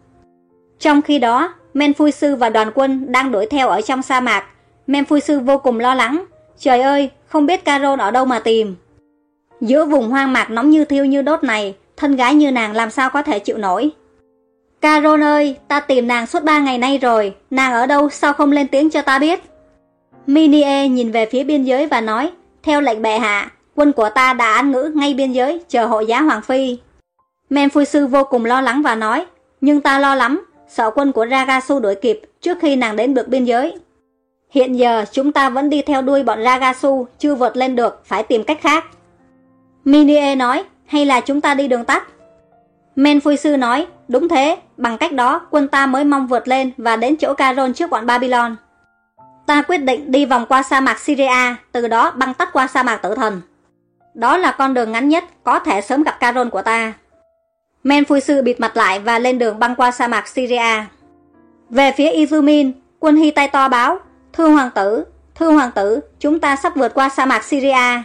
Trong khi đó, Men Phui Sư và đoàn quân đang đuổi theo ở trong sa mạc. Memphui Sư vô cùng lo lắng. Trời ơi, không biết Carol ở đâu mà tìm. Giữa vùng hoang mạc nóng như thiêu như đốt này, thân gái như nàng làm sao có thể chịu nổi. Carol ơi, ta tìm nàng suốt ba ngày nay rồi, nàng ở đâu sao không lên tiếng cho ta biết? Minie nhìn về phía biên giới và nói, theo lệnh bệ hạ, quân của ta đã án ngữ ngay biên giới, chờ hộ giá Hoàng Phi. Memphui Sư vô cùng lo lắng và nói, nhưng ta lo lắm, sợ quân của Ragasu đuổi kịp trước khi nàng đến được biên giới. Hiện giờ chúng ta vẫn đi theo đuôi bọn Ragasu, chưa vượt lên được, phải tìm cách khác. Minie nói, hay là chúng ta đi đường tắt? Men Phui Sư nói, đúng thế, bằng cách đó quân ta mới mong vượt lên và đến chỗ Caron trước bọn Babylon. Ta quyết định đi vòng qua sa mạc Syria, từ đó băng tắt qua sa mạc tử thần. Đó là con đường ngắn nhất, có thể sớm gặp Caron của ta. Men Phui Sư bịt mặt lại và lên đường băng qua sa mạc Syria. Về phía Izumin, quân Hy tay to báo, Thưa hoàng tử, thưa hoàng tử, chúng ta sắp vượt qua sa mạc Syria.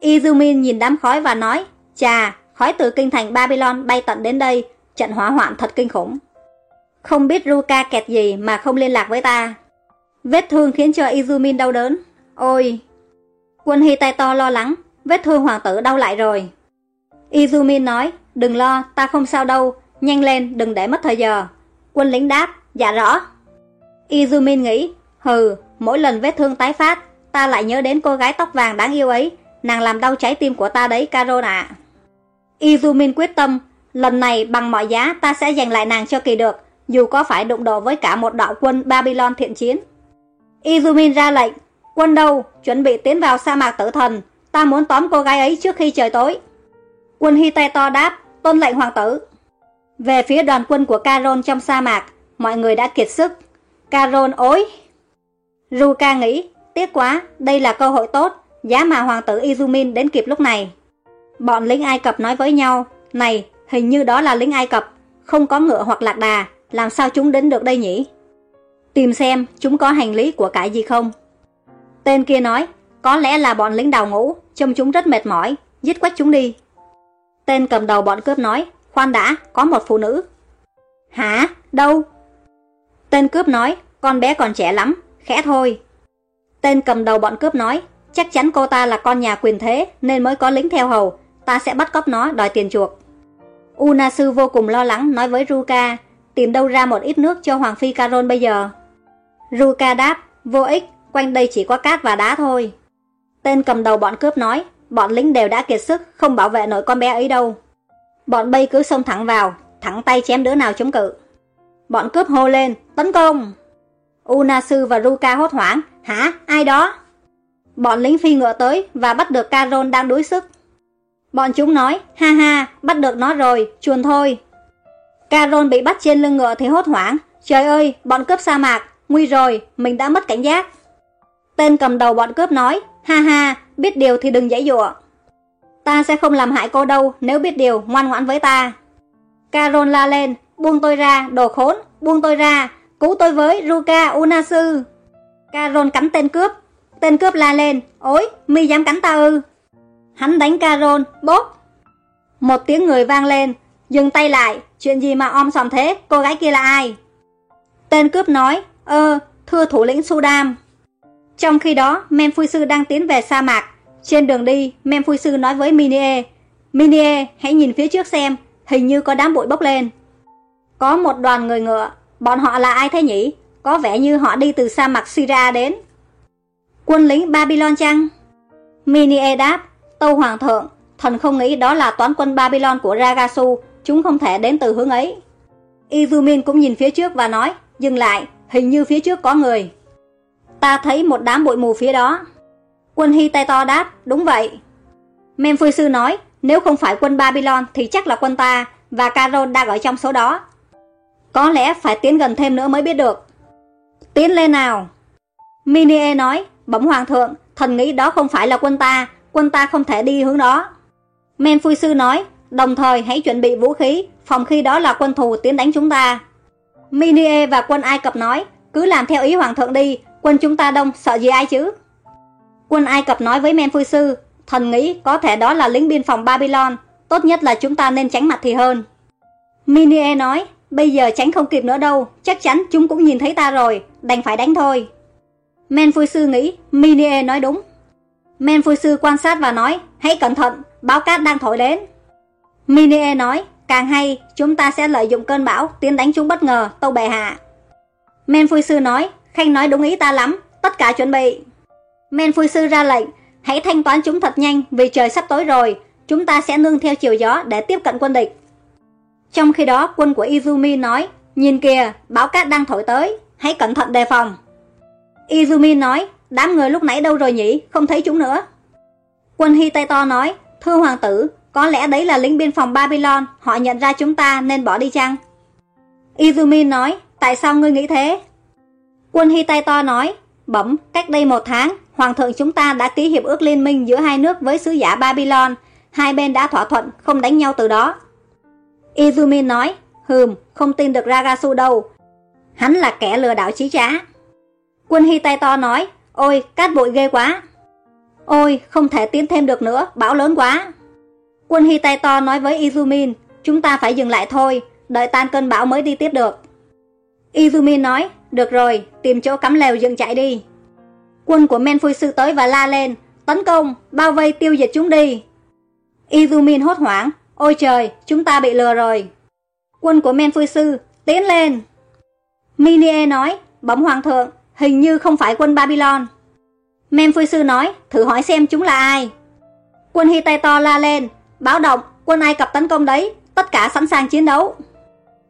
Izumin nhìn đám khói và nói, chà, khói từ kinh thành Babylon bay tận đến đây, trận hỏa hoạn thật kinh khủng. Không biết Ruka kẹt gì mà không liên lạc với ta. Vết thương khiến cho Izumin đau đớn. Ôi! Quân Hy tay to lo lắng, vết thương hoàng tử đau lại rồi. Izumin nói, đừng lo, ta không sao đâu, nhanh lên, đừng để mất thời giờ. Quân lính đáp, dạ rõ. Izumin nghĩ, hừ, mỗi lần vết thương tái phát, ta lại nhớ đến cô gái tóc vàng đáng yêu ấy, nàng làm đau trái tim của ta đấy, Carol ạ. Izumin quyết tâm, lần này bằng mọi giá ta sẽ giành lại nàng cho kỳ được, dù có phải đụng độ với cả một đạo quân Babylon thiện chiến. Izumin ra lệnh, quân đâu, chuẩn bị tiến vào sa mạc tử thần, ta muốn tóm cô gái ấy trước khi trời tối. Quân Hy to đáp, tôn lệnh hoàng tử. Về phía đoàn quân của Caron trong sa mạc, mọi người đã kiệt sức. Caron ối! Ruka nghĩ, tiếc quá, đây là cơ hội tốt, giá mà hoàng tử Izumin đến kịp lúc này. Bọn lính Ai Cập nói với nhau, này, hình như đó là lính Ai Cập, không có ngựa hoặc lạc đà, làm sao chúng đến được đây nhỉ? Tìm xem chúng có hành lý của cải gì không. Tên kia nói, có lẽ là bọn lính đào ngũ, trông chúng rất mệt mỏi, giết quách chúng đi. Tên cầm đầu bọn cướp nói, khoan đã, có một phụ nữ. Hả? Đâu? Tên cướp nói, con bé còn trẻ lắm, khẽ thôi. Tên cầm đầu bọn cướp nói, chắc chắn cô ta là con nhà quyền thế nên mới có lính theo hầu, ta sẽ bắt cóc nó đòi tiền chuộc. Unasu vô cùng lo lắng nói với Ruka, tìm đâu ra một ít nước cho Hoàng Phi Caron bây giờ. Ruka đáp, vô ích, quanh đây chỉ có cát và đá thôi. Tên cầm đầu bọn cướp nói, bọn lính đều đã kiệt sức, không bảo vệ nổi con bé ấy đâu. Bọn bay cứ xông thẳng vào, thẳng tay chém đứa nào chống cự. bọn cướp hô lên, tấn công. Unasu và Ruka hốt hoảng, hả, ai đó? Bọn lính phi ngựa tới và bắt được Caron đang đuối sức. Bọn chúng nói, ha ha, bắt được nó rồi, chuồn thôi. Caron bị bắt trên lưng ngựa thì hốt hoảng, trời ơi, bọn cướp sa mạc, nguy rồi, mình đã mất cảnh giác. Tên cầm đầu bọn cướp nói, ha ha, biết điều thì đừng dãy dụa. Ta sẽ không làm hại cô đâu, nếu biết điều, ngoan ngoãn với ta. Caron la lên, buông tôi ra, đồ khốn, buông tôi ra, cứu tôi với Ruka Unasu. Caron cắn tên cướp, tên cướp la lên, ôi, mi dám cắn ta ư. Hắn đánh Caron, bốp. Một tiếng người vang lên, dừng tay lại, chuyện gì mà om sòm thế, cô gái kia là ai? Tên cướp nói, ơ, thưa thủ lĩnh Sudam. Trong khi đó, Sư đang tiến về sa mạc. Trên đường đi, Sư nói với Minie, Minie, hãy nhìn phía trước xem, hình như có đám bụi bốc lên. Có một đoàn người ngựa, bọn họ là ai thế nhỉ? Có vẻ như họ đi từ sa mạc Syria đến. Quân lính Babylon chăng? Minie đáp, Tâu Hoàng thượng, thần không nghĩ đó là toán quân Babylon của Ragasu, chúng không thể đến từ hướng ấy. Izumin cũng nhìn phía trước và nói, dừng lại, hình như phía trước có người. Ta thấy một đám bụi mù phía đó. Quân Hy tay to đáp, đúng vậy. Memphui sư nói, nếu không phải quân Babylon thì chắc là quân ta, và Caron đang ở trong số đó. Có lẽ phải tiến gần thêm nữa mới biết được. Tiến lên nào. Minie nói, bấm hoàng thượng, thần nghĩ đó không phải là quân ta, quân ta không thể đi hướng đó. Memphui sư nói, đồng thời hãy chuẩn bị vũ khí, phòng khi đó là quân thù tiến đánh chúng ta. Minie và quân Ai Cập nói, cứ làm theo ý hoàng thượng đi, quân chúng ta đông, sợ gì ai chứ? Quân Ai Cập nói với Memphui sư, thần nghĩ có thể đó là lính biên phòng Babylon, tốt nhất là chúng ta nên tránh mặt thì hơn. Minie nói, bây giờ tránh không kịp nữa đâu, chắc chắn chúng cũng nhìn thấy ta rồi, đành phải đánh thôi. men phu sư nghĩ, Minie nói đúng. men phu sư quan sát và nói, hãy cẩn thận, bão cát đang thổi đến. Minie nói, càng hay, chúng ta sẽ lợi dụng cơn bão, tiến đánh chúng bất ngờ, tâu bệ hạ. men phu sư nói, Khanh nói đúng ý ta lắm, tất cả chuẩn bị. men phu sư ra lệnh, hãy thanh toán chúng thật nhanh vì trời sắp tối rồi, chúng ta sẽ nương theo chiều gió để tiếp cận quân địch. Trong khi đó, quân của Izumi nói, nhìn kìa, bão cát đang thổi tới, hãy cẩn thận đề phòng. Izumi nói, đám người lúc nãy đâu rồi nhỉ, không thấy chúng nữa. Quân Hy nói, thưa hoàng tử, có lẽ đấy là lính biên phòng Babylon, họ nhận ra chúng ta nên bỏ đi chăng? Izumi nói, tại sao ngươi nghĩ thế? Quân Hy nói, bẩm, cách đây một tháng, Hoàng thượng chúng ta đã ký hiệp ước liên minh giữa hai nước với sứ giả Babylon, hai bên đã thỏa thuận không đánh nhau từ đó. Izumi nói, hừm, không tin được Ragasu đâu, hắn là kẻ lừa đảo trí trá. Quân Hy tay to nói, ôi, cát bụi ghê quá. Ôi, không thể tiến thêm được nữa, bão lớn quá. Quân Hy tay to nói với Izumin, chúng ta phải dừng lại thôi, đợi tan cơn bão mới đi tiếp được. Izumin nói, được rồi, tìm chỗ cắm lều dựng chạy đi. Quân của Menfui sư tới và la lên, tấn công, bao vây tiêu diệt chúng đi. Izumin hốt hoảng, ôi trời, chúng ta bị lừa rồi. Quân của Menfui sư, tiến lên. Minie nói, bấm hoàng thượng, hình như không phải quân Babylon. Menfui sư nói, thử hỏi xem chúng là ai. Quân Hy tay to la lên, Báo động, quân Ai Cập tấn công đấy, tất cả sẵn sàng chiến đấu.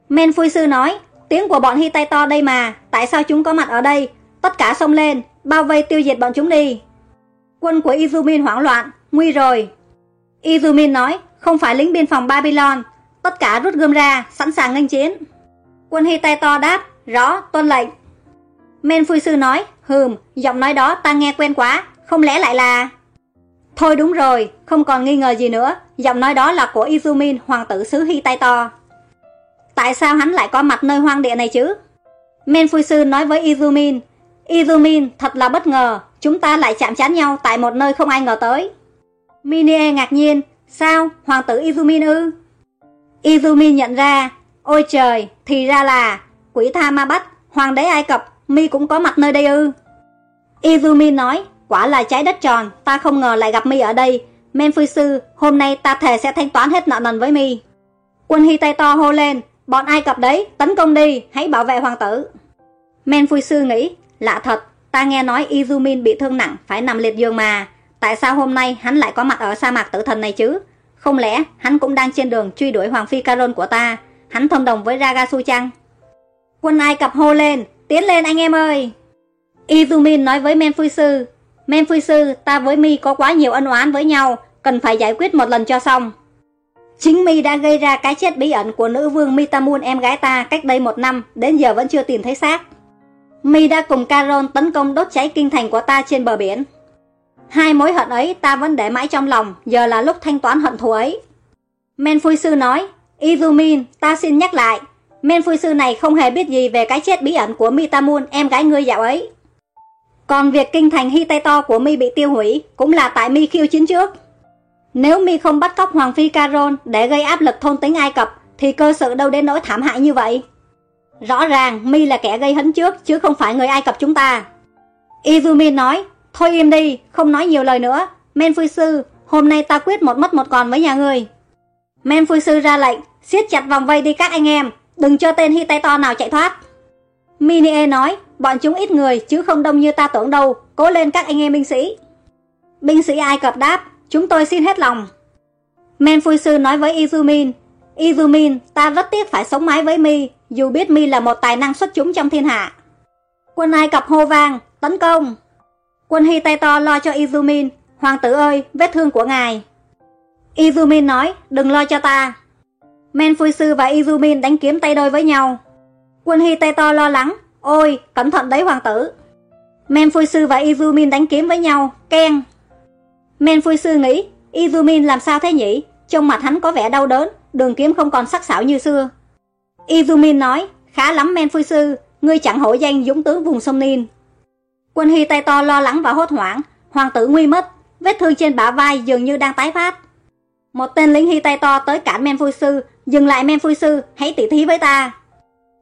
Men Phui Sư nói, tiếng của bọn Hy tay to đây mà, tại sao chúng có mặt ở đây? Tất cả xông lên, bao vây tiêu diệt bọn chúng đi. Quân của Izumin hoảng loạn, nguy rồi. Izumin nói, không phải lính biên phòng Babylon, tất cả rút gươm ra, sẵn sàng nghênh chiến. Quân Hy tay to đáp, rõ, tuân lệnh. Men Phui Sư nói, hừm, giọng nói đó ta nghe quen quá, không lẽ lại là... Thôi đúng rồi, không còn nghi ngờ gì nữa, giọng nói đó là của Izumin, hoàng tử xứ Hy tay to. Tại sao hắn lại có mặt nơi hoang địa này chứ? men phu sư nói với Izumin, Izumin, thật là bất ngờ, chúng ta lại chạm trán nhau tại một nơi không ai ngờ tới. Minie ngạc nhiên, sao, hoàng tử Izumin ư? Izumin nhận ra, ôi trời, thì ra là, quỷ tha ma bắt, hoàng đế Ai Cập, mi cũng có mặt nơi đây ư? Izumin nói, Quả là trái đất tròn, ta không ngờ lại gặp mi ở đây. Men sư, hôm nay ta thề sẽ thanh toán hết nợ nần với mi. Quân Hy tay to hô lên, bọn Ai Cập đấy, tấn công đi, hãy bảo vệ hoàng tử. Men sư nghĩ, lạ thật, ta nghe nói Izumin bị thương nặng, phải nằm liệt giường mà. Tại sao hôm nay hắn lại có mặt ở sa mạc tử thần này chứ? Không lẽ hắn cũng đang trên đường truy đuổi Hoàng Phi Caron của ta? Hắn thông đồng với Ragasu chăng? Quân Ai Cập hô lên, tiến lên anh em ơi. Izumin nói với Menfuisu, Menfuisu, ta với mi có quá nhiều ân oán với nhau, cần phải giải quyết một lần cho xong. Chính mi đã gây ra cái chết bí ẩn của nữ vương Mitamun em gái ta cách đây một năm, đến giờ vẫn chưa tìm thấy xác. Mi đã cùng Caron tấn công đốt cháy kinh thành của ta trên bờ biển. Hai mối hận ấy ta vẫn để mãi trong lòng, giờ là lúc thanh toán hận thù ấy. Menfui sư nói, Izumin, ta xin nhắc lại, Menfui sư này không hề biết gì về cái chết bí ẩn của Mitamun, em gái ngươi dạo ấy. Còn việc kinh thành Hittito của Mi bị tiêu hủy cũng là tại Mi khiêu chiến trước. Nếu Mi không bắt cóc Hoàng Phi Caron để gây áp lực thôn tính Ai Cập thì cơ sự đâu đến nỗi thảm hại như vậy. Rõ ràng Mi là kẻ gây hấn trước chứ không phải người Ai Cập chúng ta. Izumin nói, thôi im đi, không nói nhiều lời nữa. men phu sư, hôm nay ta quyết một mất một còn với nhà người men phu sư ra lệnh, siết chặt vòng vây đi các anh em, đừng cho tên Hittito nào chạy thoát. Minie nói, bọn chúng ít người chứ không đông như ta tưởng đâu, cố lên các anh em binh sĩ. Binh sĩ Ai Cập đáp, chúng tôi xin hết lòng. men phu sư nói với Izumin, Izumin, ta rất tiếc phải sống mái với Mi, dù biết Mi là một tài năng xuất chúng trong thiên hạ. Quân Ai Cập hô vang, tấn công. Quân Hi Tay To lo cho Izumin, hoàng tử ơi, vết thương của ngài. Izumin nói, đừng lo cho ta. Men Phui sư và Izumin đánh kiếm tay đôi với nhau. Quân Hi Tay To lo lắng, ôi, cẩn thận đấy hoàng tử. Men Phui sư và Izumin đánh kiếm với nhau, keng. Menfui sư nghĩ, Izumin làm sao thế nhỉ? Trong mặt hắn có vẻ đau đớn, đường kiếm không còn sắc sảo như xưa. Izumin nói, khá lắm Men Phui sư, ngươi chẳng hổ danh dũng tướng vùng sông Nin. Quân Hittito lo lắng và hốt hoảng, hoàng tử nguy mất, vết thương trên bả vai dường như đang tái phát. Một tên lính Hittito tới cản Men Phu sư, dừng lại Men Phu sư, hãy tỉ thí với ta.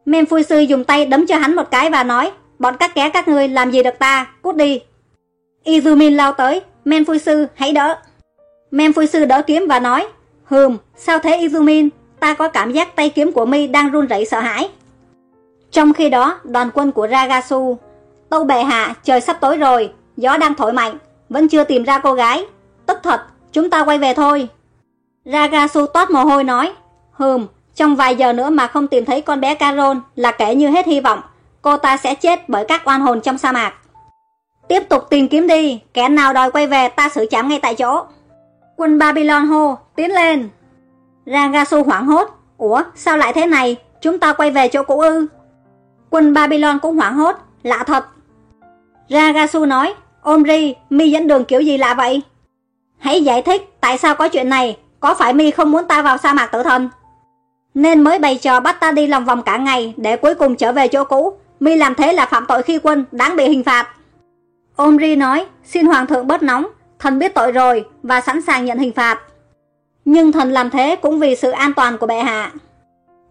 Men Phu sư dùng tay đấm cho hắn một cái và nói, bọn các ké các ngươi làm gì được ta, cút đi. Izumin lao tới, Men Phu sư hãy đỡ. Men Phu sư đỡ kiếm và nói, hừm, sao thế Izumin, ta có cảm giác tay kiếm của mi đang run rẩy sợ hãi. Trong khi đó, đoàn quân của Ragasu, tâu bệ hạ, trời sắp tối rồi, gió đang thổi mạnh, vẫn chưa tìm ra cô gái. Tức thật, chúng ta quay về thôi. Ragasu toát mồ hôi nói, hừm, trong vài giờ nữa mà không tìm thấy con bé Carol là kể như hết hy vọng, cô ta sẽ chết bởi các oan hồn trong sa mạc. Tiếp tục tìm kiếm đi, kẻ nào đòi quay về ta xử chám ngay tại chỗ. Quân Babylon hô, tiến lên. Ragasu hoảng hốt, ủa sao lại thế này, chúng ta quay về chỗ cũ ư. Quân Babylon cũng hoảng hốt, lạ thật. Ragasu nói, Omri, mi dẫn đường kiểu gì lạ vậy? Hãy giải thích tại sao có chuyện này, có phải mi không muốn ta vào sa mạc tử thần? Nên mới bày trò bắt ta đi lòng vòng cả ngày để cuối cùng trở về chỗ cũ. Mi làm thế là phạm tội khi quân, đáng bị hình phạt. Omri nói, xin hoàng thượng bớt nóng, thần biết tội rồi và sẵn sàng nhận hình phạt. Nhưng thần làm thế cũng vì sự an toàn của bệ hạ.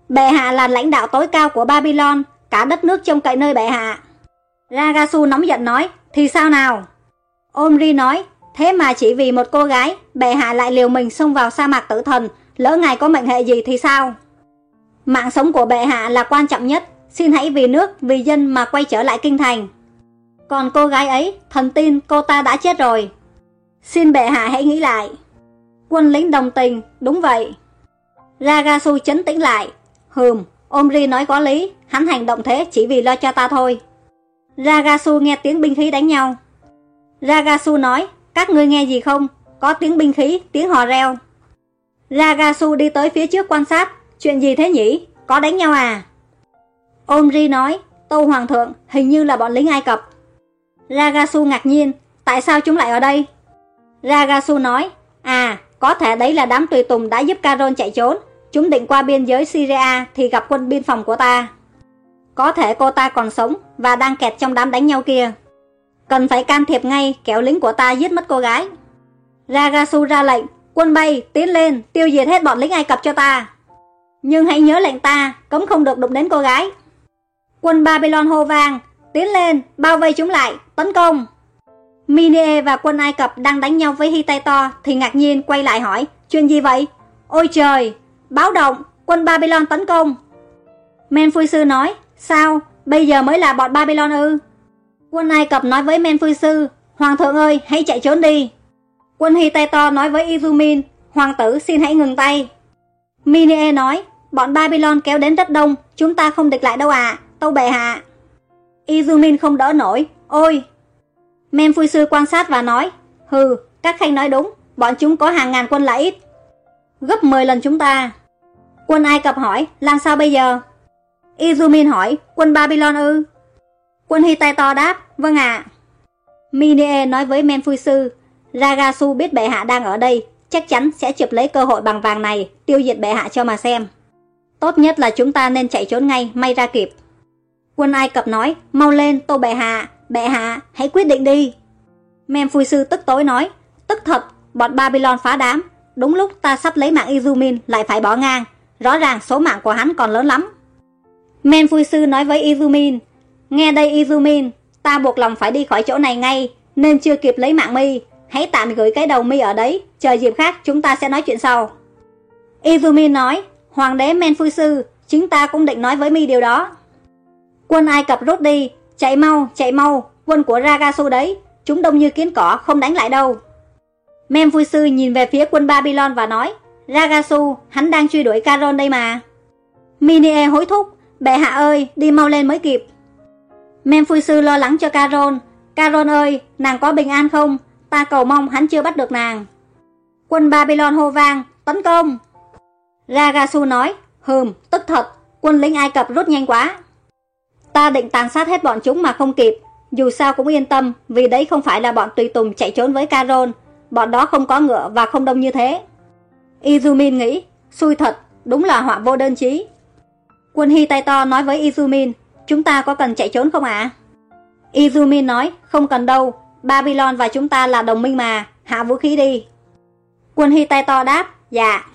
Bệ hạ là lãnh đạo tối cao của Babylon, cả đất nước trông cậy nơi bệ hạ. Ragasu nóng giận nói, thì sao nào? Omri nói, thế mà chỉ vì một cô gái, bệ hạ lại liều mình xông vào sa mạc tử thần, lỡ ngài có mệnh hệ gì thì sao? Mạng sống của bệ hạ là quan trọng nhất, xin hãy vì nước, vì dân mà quay trở lại kinh thành. Còn cô gái ấy, thần tin cô ta đã chết rồi. Xin bệ hạ hãy nghĩ lại. Quân lính đồng tình, đúng vậy. Ragasu chấn tĩnh lại. Hừm, Omri nói có lý, hắn hành động thế chỉ vì lo cho ta thôi. Ragasu nghe tiếng binh khí đánh nhau. Ragasu nói, các ngươi nghe gì không? Có tiếng binh khí, tiếng hò reo. Ragasu đi tới phía trước quan sát, chuyện gì thế nhỉ? Có đánh nhau à? Omri nói, Tô Hoàng thượng, hình như là bọn lính Ai Cập. Ragasu ngạc nhiên, tại sao chúng lại ở đây? Ragasu nói, à, có thể đấy là đám tùy tùng đã giúp Caron chạy trốn. Chúng định qua biên giới Syria thì gặp quân biên phòng của ta. Có thể cô ta còn sống và đang kẹt trong đám đánh nhau kia. Cần phải can thiệp ngay kéo lính của ta giết mất cô gái. Ragasu ra lệnh, quân bay, tiến lên, tiêu diệt hết bọn lính Ai Cập cho ta. Nhưng hãy nhớ lệnh ta, cấm không được đụng đến cô gái. Quân Babylon hô vang, tiến lên, bao vây chúng lại, tấn công. Minie và quân Ai Cập đang đánh nhau với Hittito thì ngạc nhiên quay lại hỏi, chuyện gì vậy? Ôi trời, báo động, quân Babylon tấn công. Menfui sư nói, sao, bây giờ mới là bọn Babylon ư? Quân Ai Cập nói với men phu sư, Hoàng thượng ơi, hãy chạy trốn đi. Quân Hittito nói với Izumin, Hoàng tử xin hãy ngừng tay. Minie nói, bọn Babylon kéo đến rất đông, chúng ta không địch lại đâu à, tâu bệ hạ. Izumin không đỡ nổi, ôi! Men phu sư quan sát và nói, hừ, các khanh nói đúng, bọn chúng có hàng ngàn quân là ít. Gấp 10 lần chúng ta. Quân Ai Cập hỏi, làm sao bây giờ? Izumin hỏi, quân Babylon ư? Quân Hittite đáp, vâng ạ. Minie nói với Men Phu Sư, Ragasu biết bệ hạ đang ở đây, chắc chắn sẽ chụp lấy cơ hội bằng vàng này, tiêu diệt bệ hạ cho mà xem. Tốt nhất là chúng ta nên chạy trốn ngay, may ra kịp. Quân Ai Cập nói, mau lên, tô bệ hạ, bệ hạ, hãy quyết định đi. Men Phu Sư tức tối nói, tức thật, bọn Babylon phá đám, đúng lúc ta sắp lấy mạng Izumin lại phải bỏ ngang, rõ ràng số mạng của hắn còn lớn lắm. Men vui Sư nói với Izumin, nghe đây Izumin, ta buộc lòng phải đi khỏi chỗ này ngay, nên chưa kịp lấy mạng mi, hãy tạm gửi cái đầu mi ở đấy, chờ dịp khác chúng ta sẽ nói chuyện sau. Izumin nói, Hoàng đế Menfu Sư, chúng ta cũng định nói với mi điều đó. Quân Ai Cập rút đi, chạy mau, chạy mau, quân của Ragasu đấy, chúng đông như kiến cỏ, không đánh lại đâu. Menfu Sư nhìn về phía quân Babylon và nói, Ragasu, hắn đang truy đuổi Caron đây mà. Minie hối thúc, bệ hạ ơi, đi mau lên mới kịp. Menfu Sư lo lắng cho Caron, Caron ơi, nàng có bình an không? Ta cầu mong hắn chưa bắt được nàng. Quân Babylon hô vang, tấn công. Ragasu nói, hừm, tức thật, quân lính Ai Cập rút nhanh quá. Ta định tàn sát hết bọn chúng mà không kịp, dù sao cũng yên tâm, vì đấy không phải là bọn tùy tùng chạy trốn với Caron, bọn đó không có ngựa và không đông như thế. Izumin nghĩ, xui thật, đúng là họa vô đơn chí. Quân Hittite nói với Izumin, chúng ta có cần chạy trốn không ạ? Izumin nói, không cần đâu, Babylon và chúng ta là đồng minh mà, hạ vũ khí đi. Quân Hittite đáp, dạ.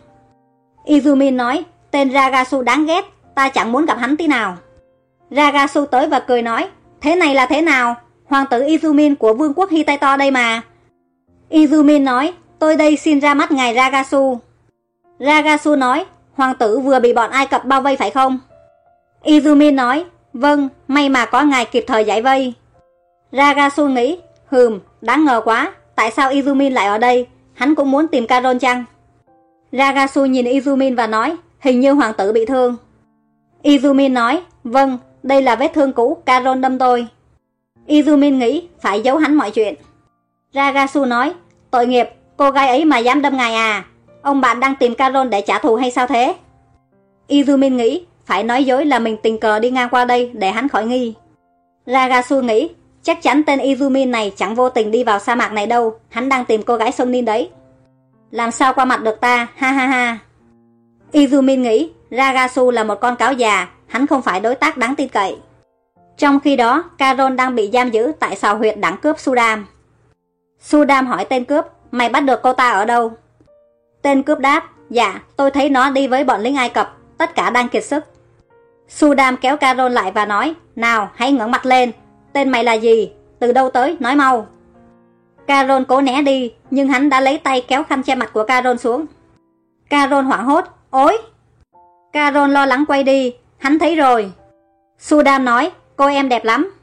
Izumin nói, tên Ragasu đáng ghét, ta chẳng muốn gặp hắn tí nào. Ragasu tới và cười nói, thế này là thế nào? Hoàng tử Izumin của vương quốc Hittite đây mà. Izumin nói, tôi đây xin ra mắt ngài Ragasu. Ragasu nói, hoàng tử vừa bị bọn Ai Cập bao vây phải không? Izumi nói, vâng, may mà có ngài kịp thời giải vây. Ragasu nghĩ, hừm, đáng ngờ quá, tại sao Izumin lại ở đây? Hắn cũng muốn tìm Karon chăng? Ragasu nhìn Izumin và nói, hình như hoàng tử bị thương. Izumin nói, vâng, đây là vết thương cũ Karon đâm tôi. Izumin nghĩ phải giấu hắn mọi chuyện. Ragasu nói, tội nghiệp, cô gái ấy mà dám đâm ngài à? Ông bạn đang tìm Karon để trả thù hay sao thế? Izumin nghĩ, phải nói dối là mình tình cờ đi ngang qua đây để hắn khỏi nghi. Ragasu nghĩ, chắc chắn tên Izumin này chẳng vô tình đi vào sa mạc này đâu, hắn đang tìm cô gái sông Nin đấy. Làm sao qua mặt được ta, ha ha ha. Izumin nghĩ, Ragasu là một con cáo già, hắn không phải đối tác đáng tin cậy. Trong khi đó, Caron đang bị giam giữ tại sào huyệt đảng cướp Sudam. Sudam hỏi tên cướp, mày bắt được cô ta ở đâu? Tên cướp đáp, dạ, tôi thấy nó đi với bọn lính Ai Cập, tất cả đang kiệt sức. Sudam kéo Carol lại và nói, nào, hãy ngẩng mặt lên, tên mày là gì, từ đâu tới, nói mau. Carol cố né đi, nhưng hắn đã lấy tay kéo khăn che mặt của Carol xuống. Carol hoảng hốt, ối! Carol lo lắng quay đi, hắn thấy rồi. Sudam nói, cô em đẹp lắm.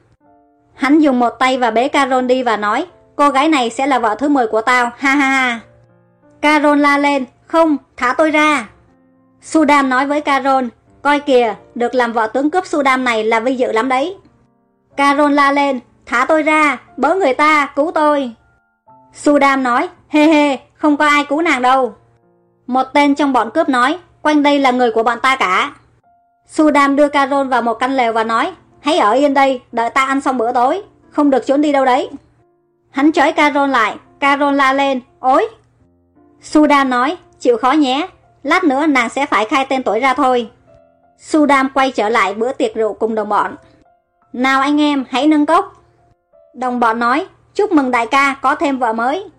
Hắn dùng một tay và bế Carol đi và nói, cô gái này sẽ là vợ thứ 10 của tao, ha ha ha. Carol la lên, không, thả tôi ra. Sudam nói với Carol coi kìa, được làm vợ tướng cướp Sudam này là vinh dự lắm đấy. Caron la lên, thả tôi ra, bớ người ta, cứu tôi. Sudam nói, hê hê, không có ai cứu nàng đâu. Một tên trong bọn cướp nói, quanh đây là người của bọn ta cả. Sudam đưa Caron vào một căn lều và nói, hãy ở yên đây, đợi ta ăn xong bữa tối, không được trốn đi đâu đấy. Hắn chói Caron lại, Caron la lên, ối. Sudam nói, chịu khó nhé, lát nữa nàng sẽ phải khai tên tuổi ra thôi. Sudam quay trở lại bữa tiệc rượu cùng đồng bọn. Nào anh em, hãy nâng cốc. Đồng bọn nói, chúc mừng đại ca có thêm vợ mới.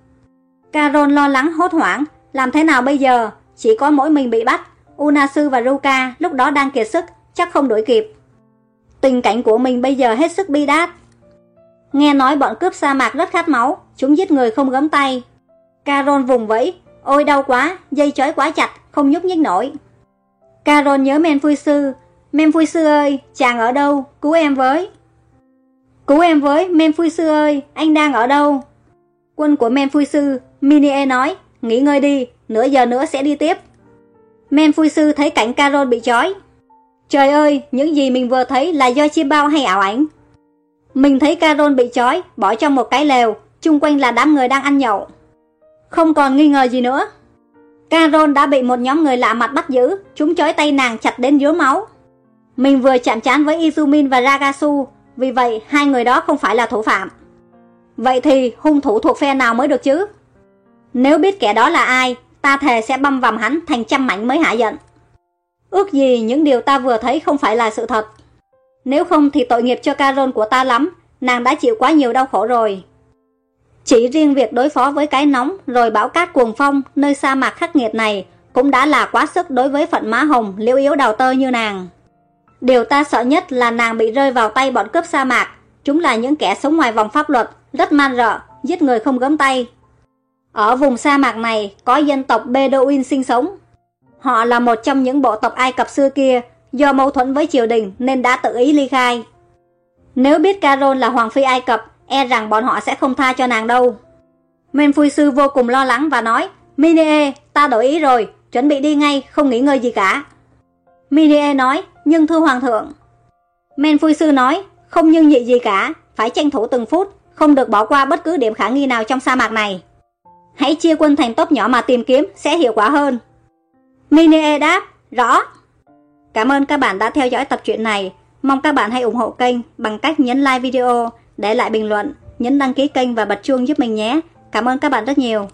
Carol lo lắng hốt hoảng, làm thế nào bây giờ? Chỉ có mỗi mình bị bắt, Unasu và Ruka lúc đó đang kiệt sức, chắc không đuổi kịp. Tình cảnh của mình bây giờ hết sức bi đát. Nghe nói bọn cướp sa mạc rất khát máu, chúng giết người không gấm tay. Carol vùng vẫy, ôi đau quá, dây chói quá chặt, không nhúc nhích nổi. Caron nhớ Men vui Sư, Men vui Sư ơi, chàng ở đâu, cứu em với. Cứu em với, Men vui Sư ơi, anh đang ở đâu? Quân của Men vui Sư, Minie nói, nghỉ ngơi đi, nửa giờ nữa sẽ đi tiếp. Men vui Sư thấy cảnh Carol bị trói. Trời ơi, những gì mình vừa thấy là do chi bao hay ảo ảnh? Mình thấy Carol bị trói, bỏ trong một cái lều, chung quanh là đám người đang ăn nhậu. Không còn nghi ngờ gì nữa. Carol đã bị một nhóm người lạ mặt bắt giữ, chúng trói tay nàng chặt đến dứa máu. Mình vừa chạm trán với Izumin và Ragasu, vì vậy hai người đó không phải là thủ phạm. Vậy thì hung thủ thuộc phe nào mới được chứ? Nếu biết kẻ đó là ai, ta thề sẽ băm vằm hắn thành trăm mảnh mới hạ giận. Ước gì những điều ta vừa thấy không phải là sự thật. Nếu không thì tội nghiệp cho Carol của ta lắm, nàng đã chịu quá nhiều đau khổ rồi. Chỉ riêng việc đối phó với cái nóng rồi bão cát cuồng phong nơi sa mạc khắc nghiệt này cũng đã là quá sức đối với phận má hồng liễu yếu đào tơ như nàng. Điều ta sợ nhất là nàng bị rơi vào tay bọn cướp sa mạc. Chúng là những kẻ sống ngoài vòng pháp luật, rất man rợ, giết người không gớm tay. Ở vùng sa mạc này có dân tộc Bedouin sinh sống. Họ là một trong những bộ tộc Ai Cập xưa kia, do mâu thuẫn với triều đình nên đã tự ý ly khai. Nếu biết Carol là hoàng phi Ai Cập, e rằng bọn họ sẽ không tha cho nàng đâu. Men Phui Sư vô cùng lo lắng và nói, Minie, ta đổi ý rồi, chuẩn bị đi ngay, không nghỉ ngơi gì cả. Minie nói, nhưng thưa hoàng thượng. Men Phui Sư nói, không nhưng nhị gì cả, phải tranh thủ từng phút, không được bỏ qua bất cứ điểm khả nghi nào trong sa mạc này. Hãy chia quân thành tốp nhỏ mà tìm kiếm sẽ hiệu quả hơn. Minie đáp, rõ. Cảm ơn các bạn đã theo dõi tập truyện này. Mong các bạn hãy ủng hộ kênh bằng cách nhấn like video, để lại bình luận, nhấn đăng ký kênh và bật chuông giúp mình nhé. Cảm ơn các bạn rất nhiều.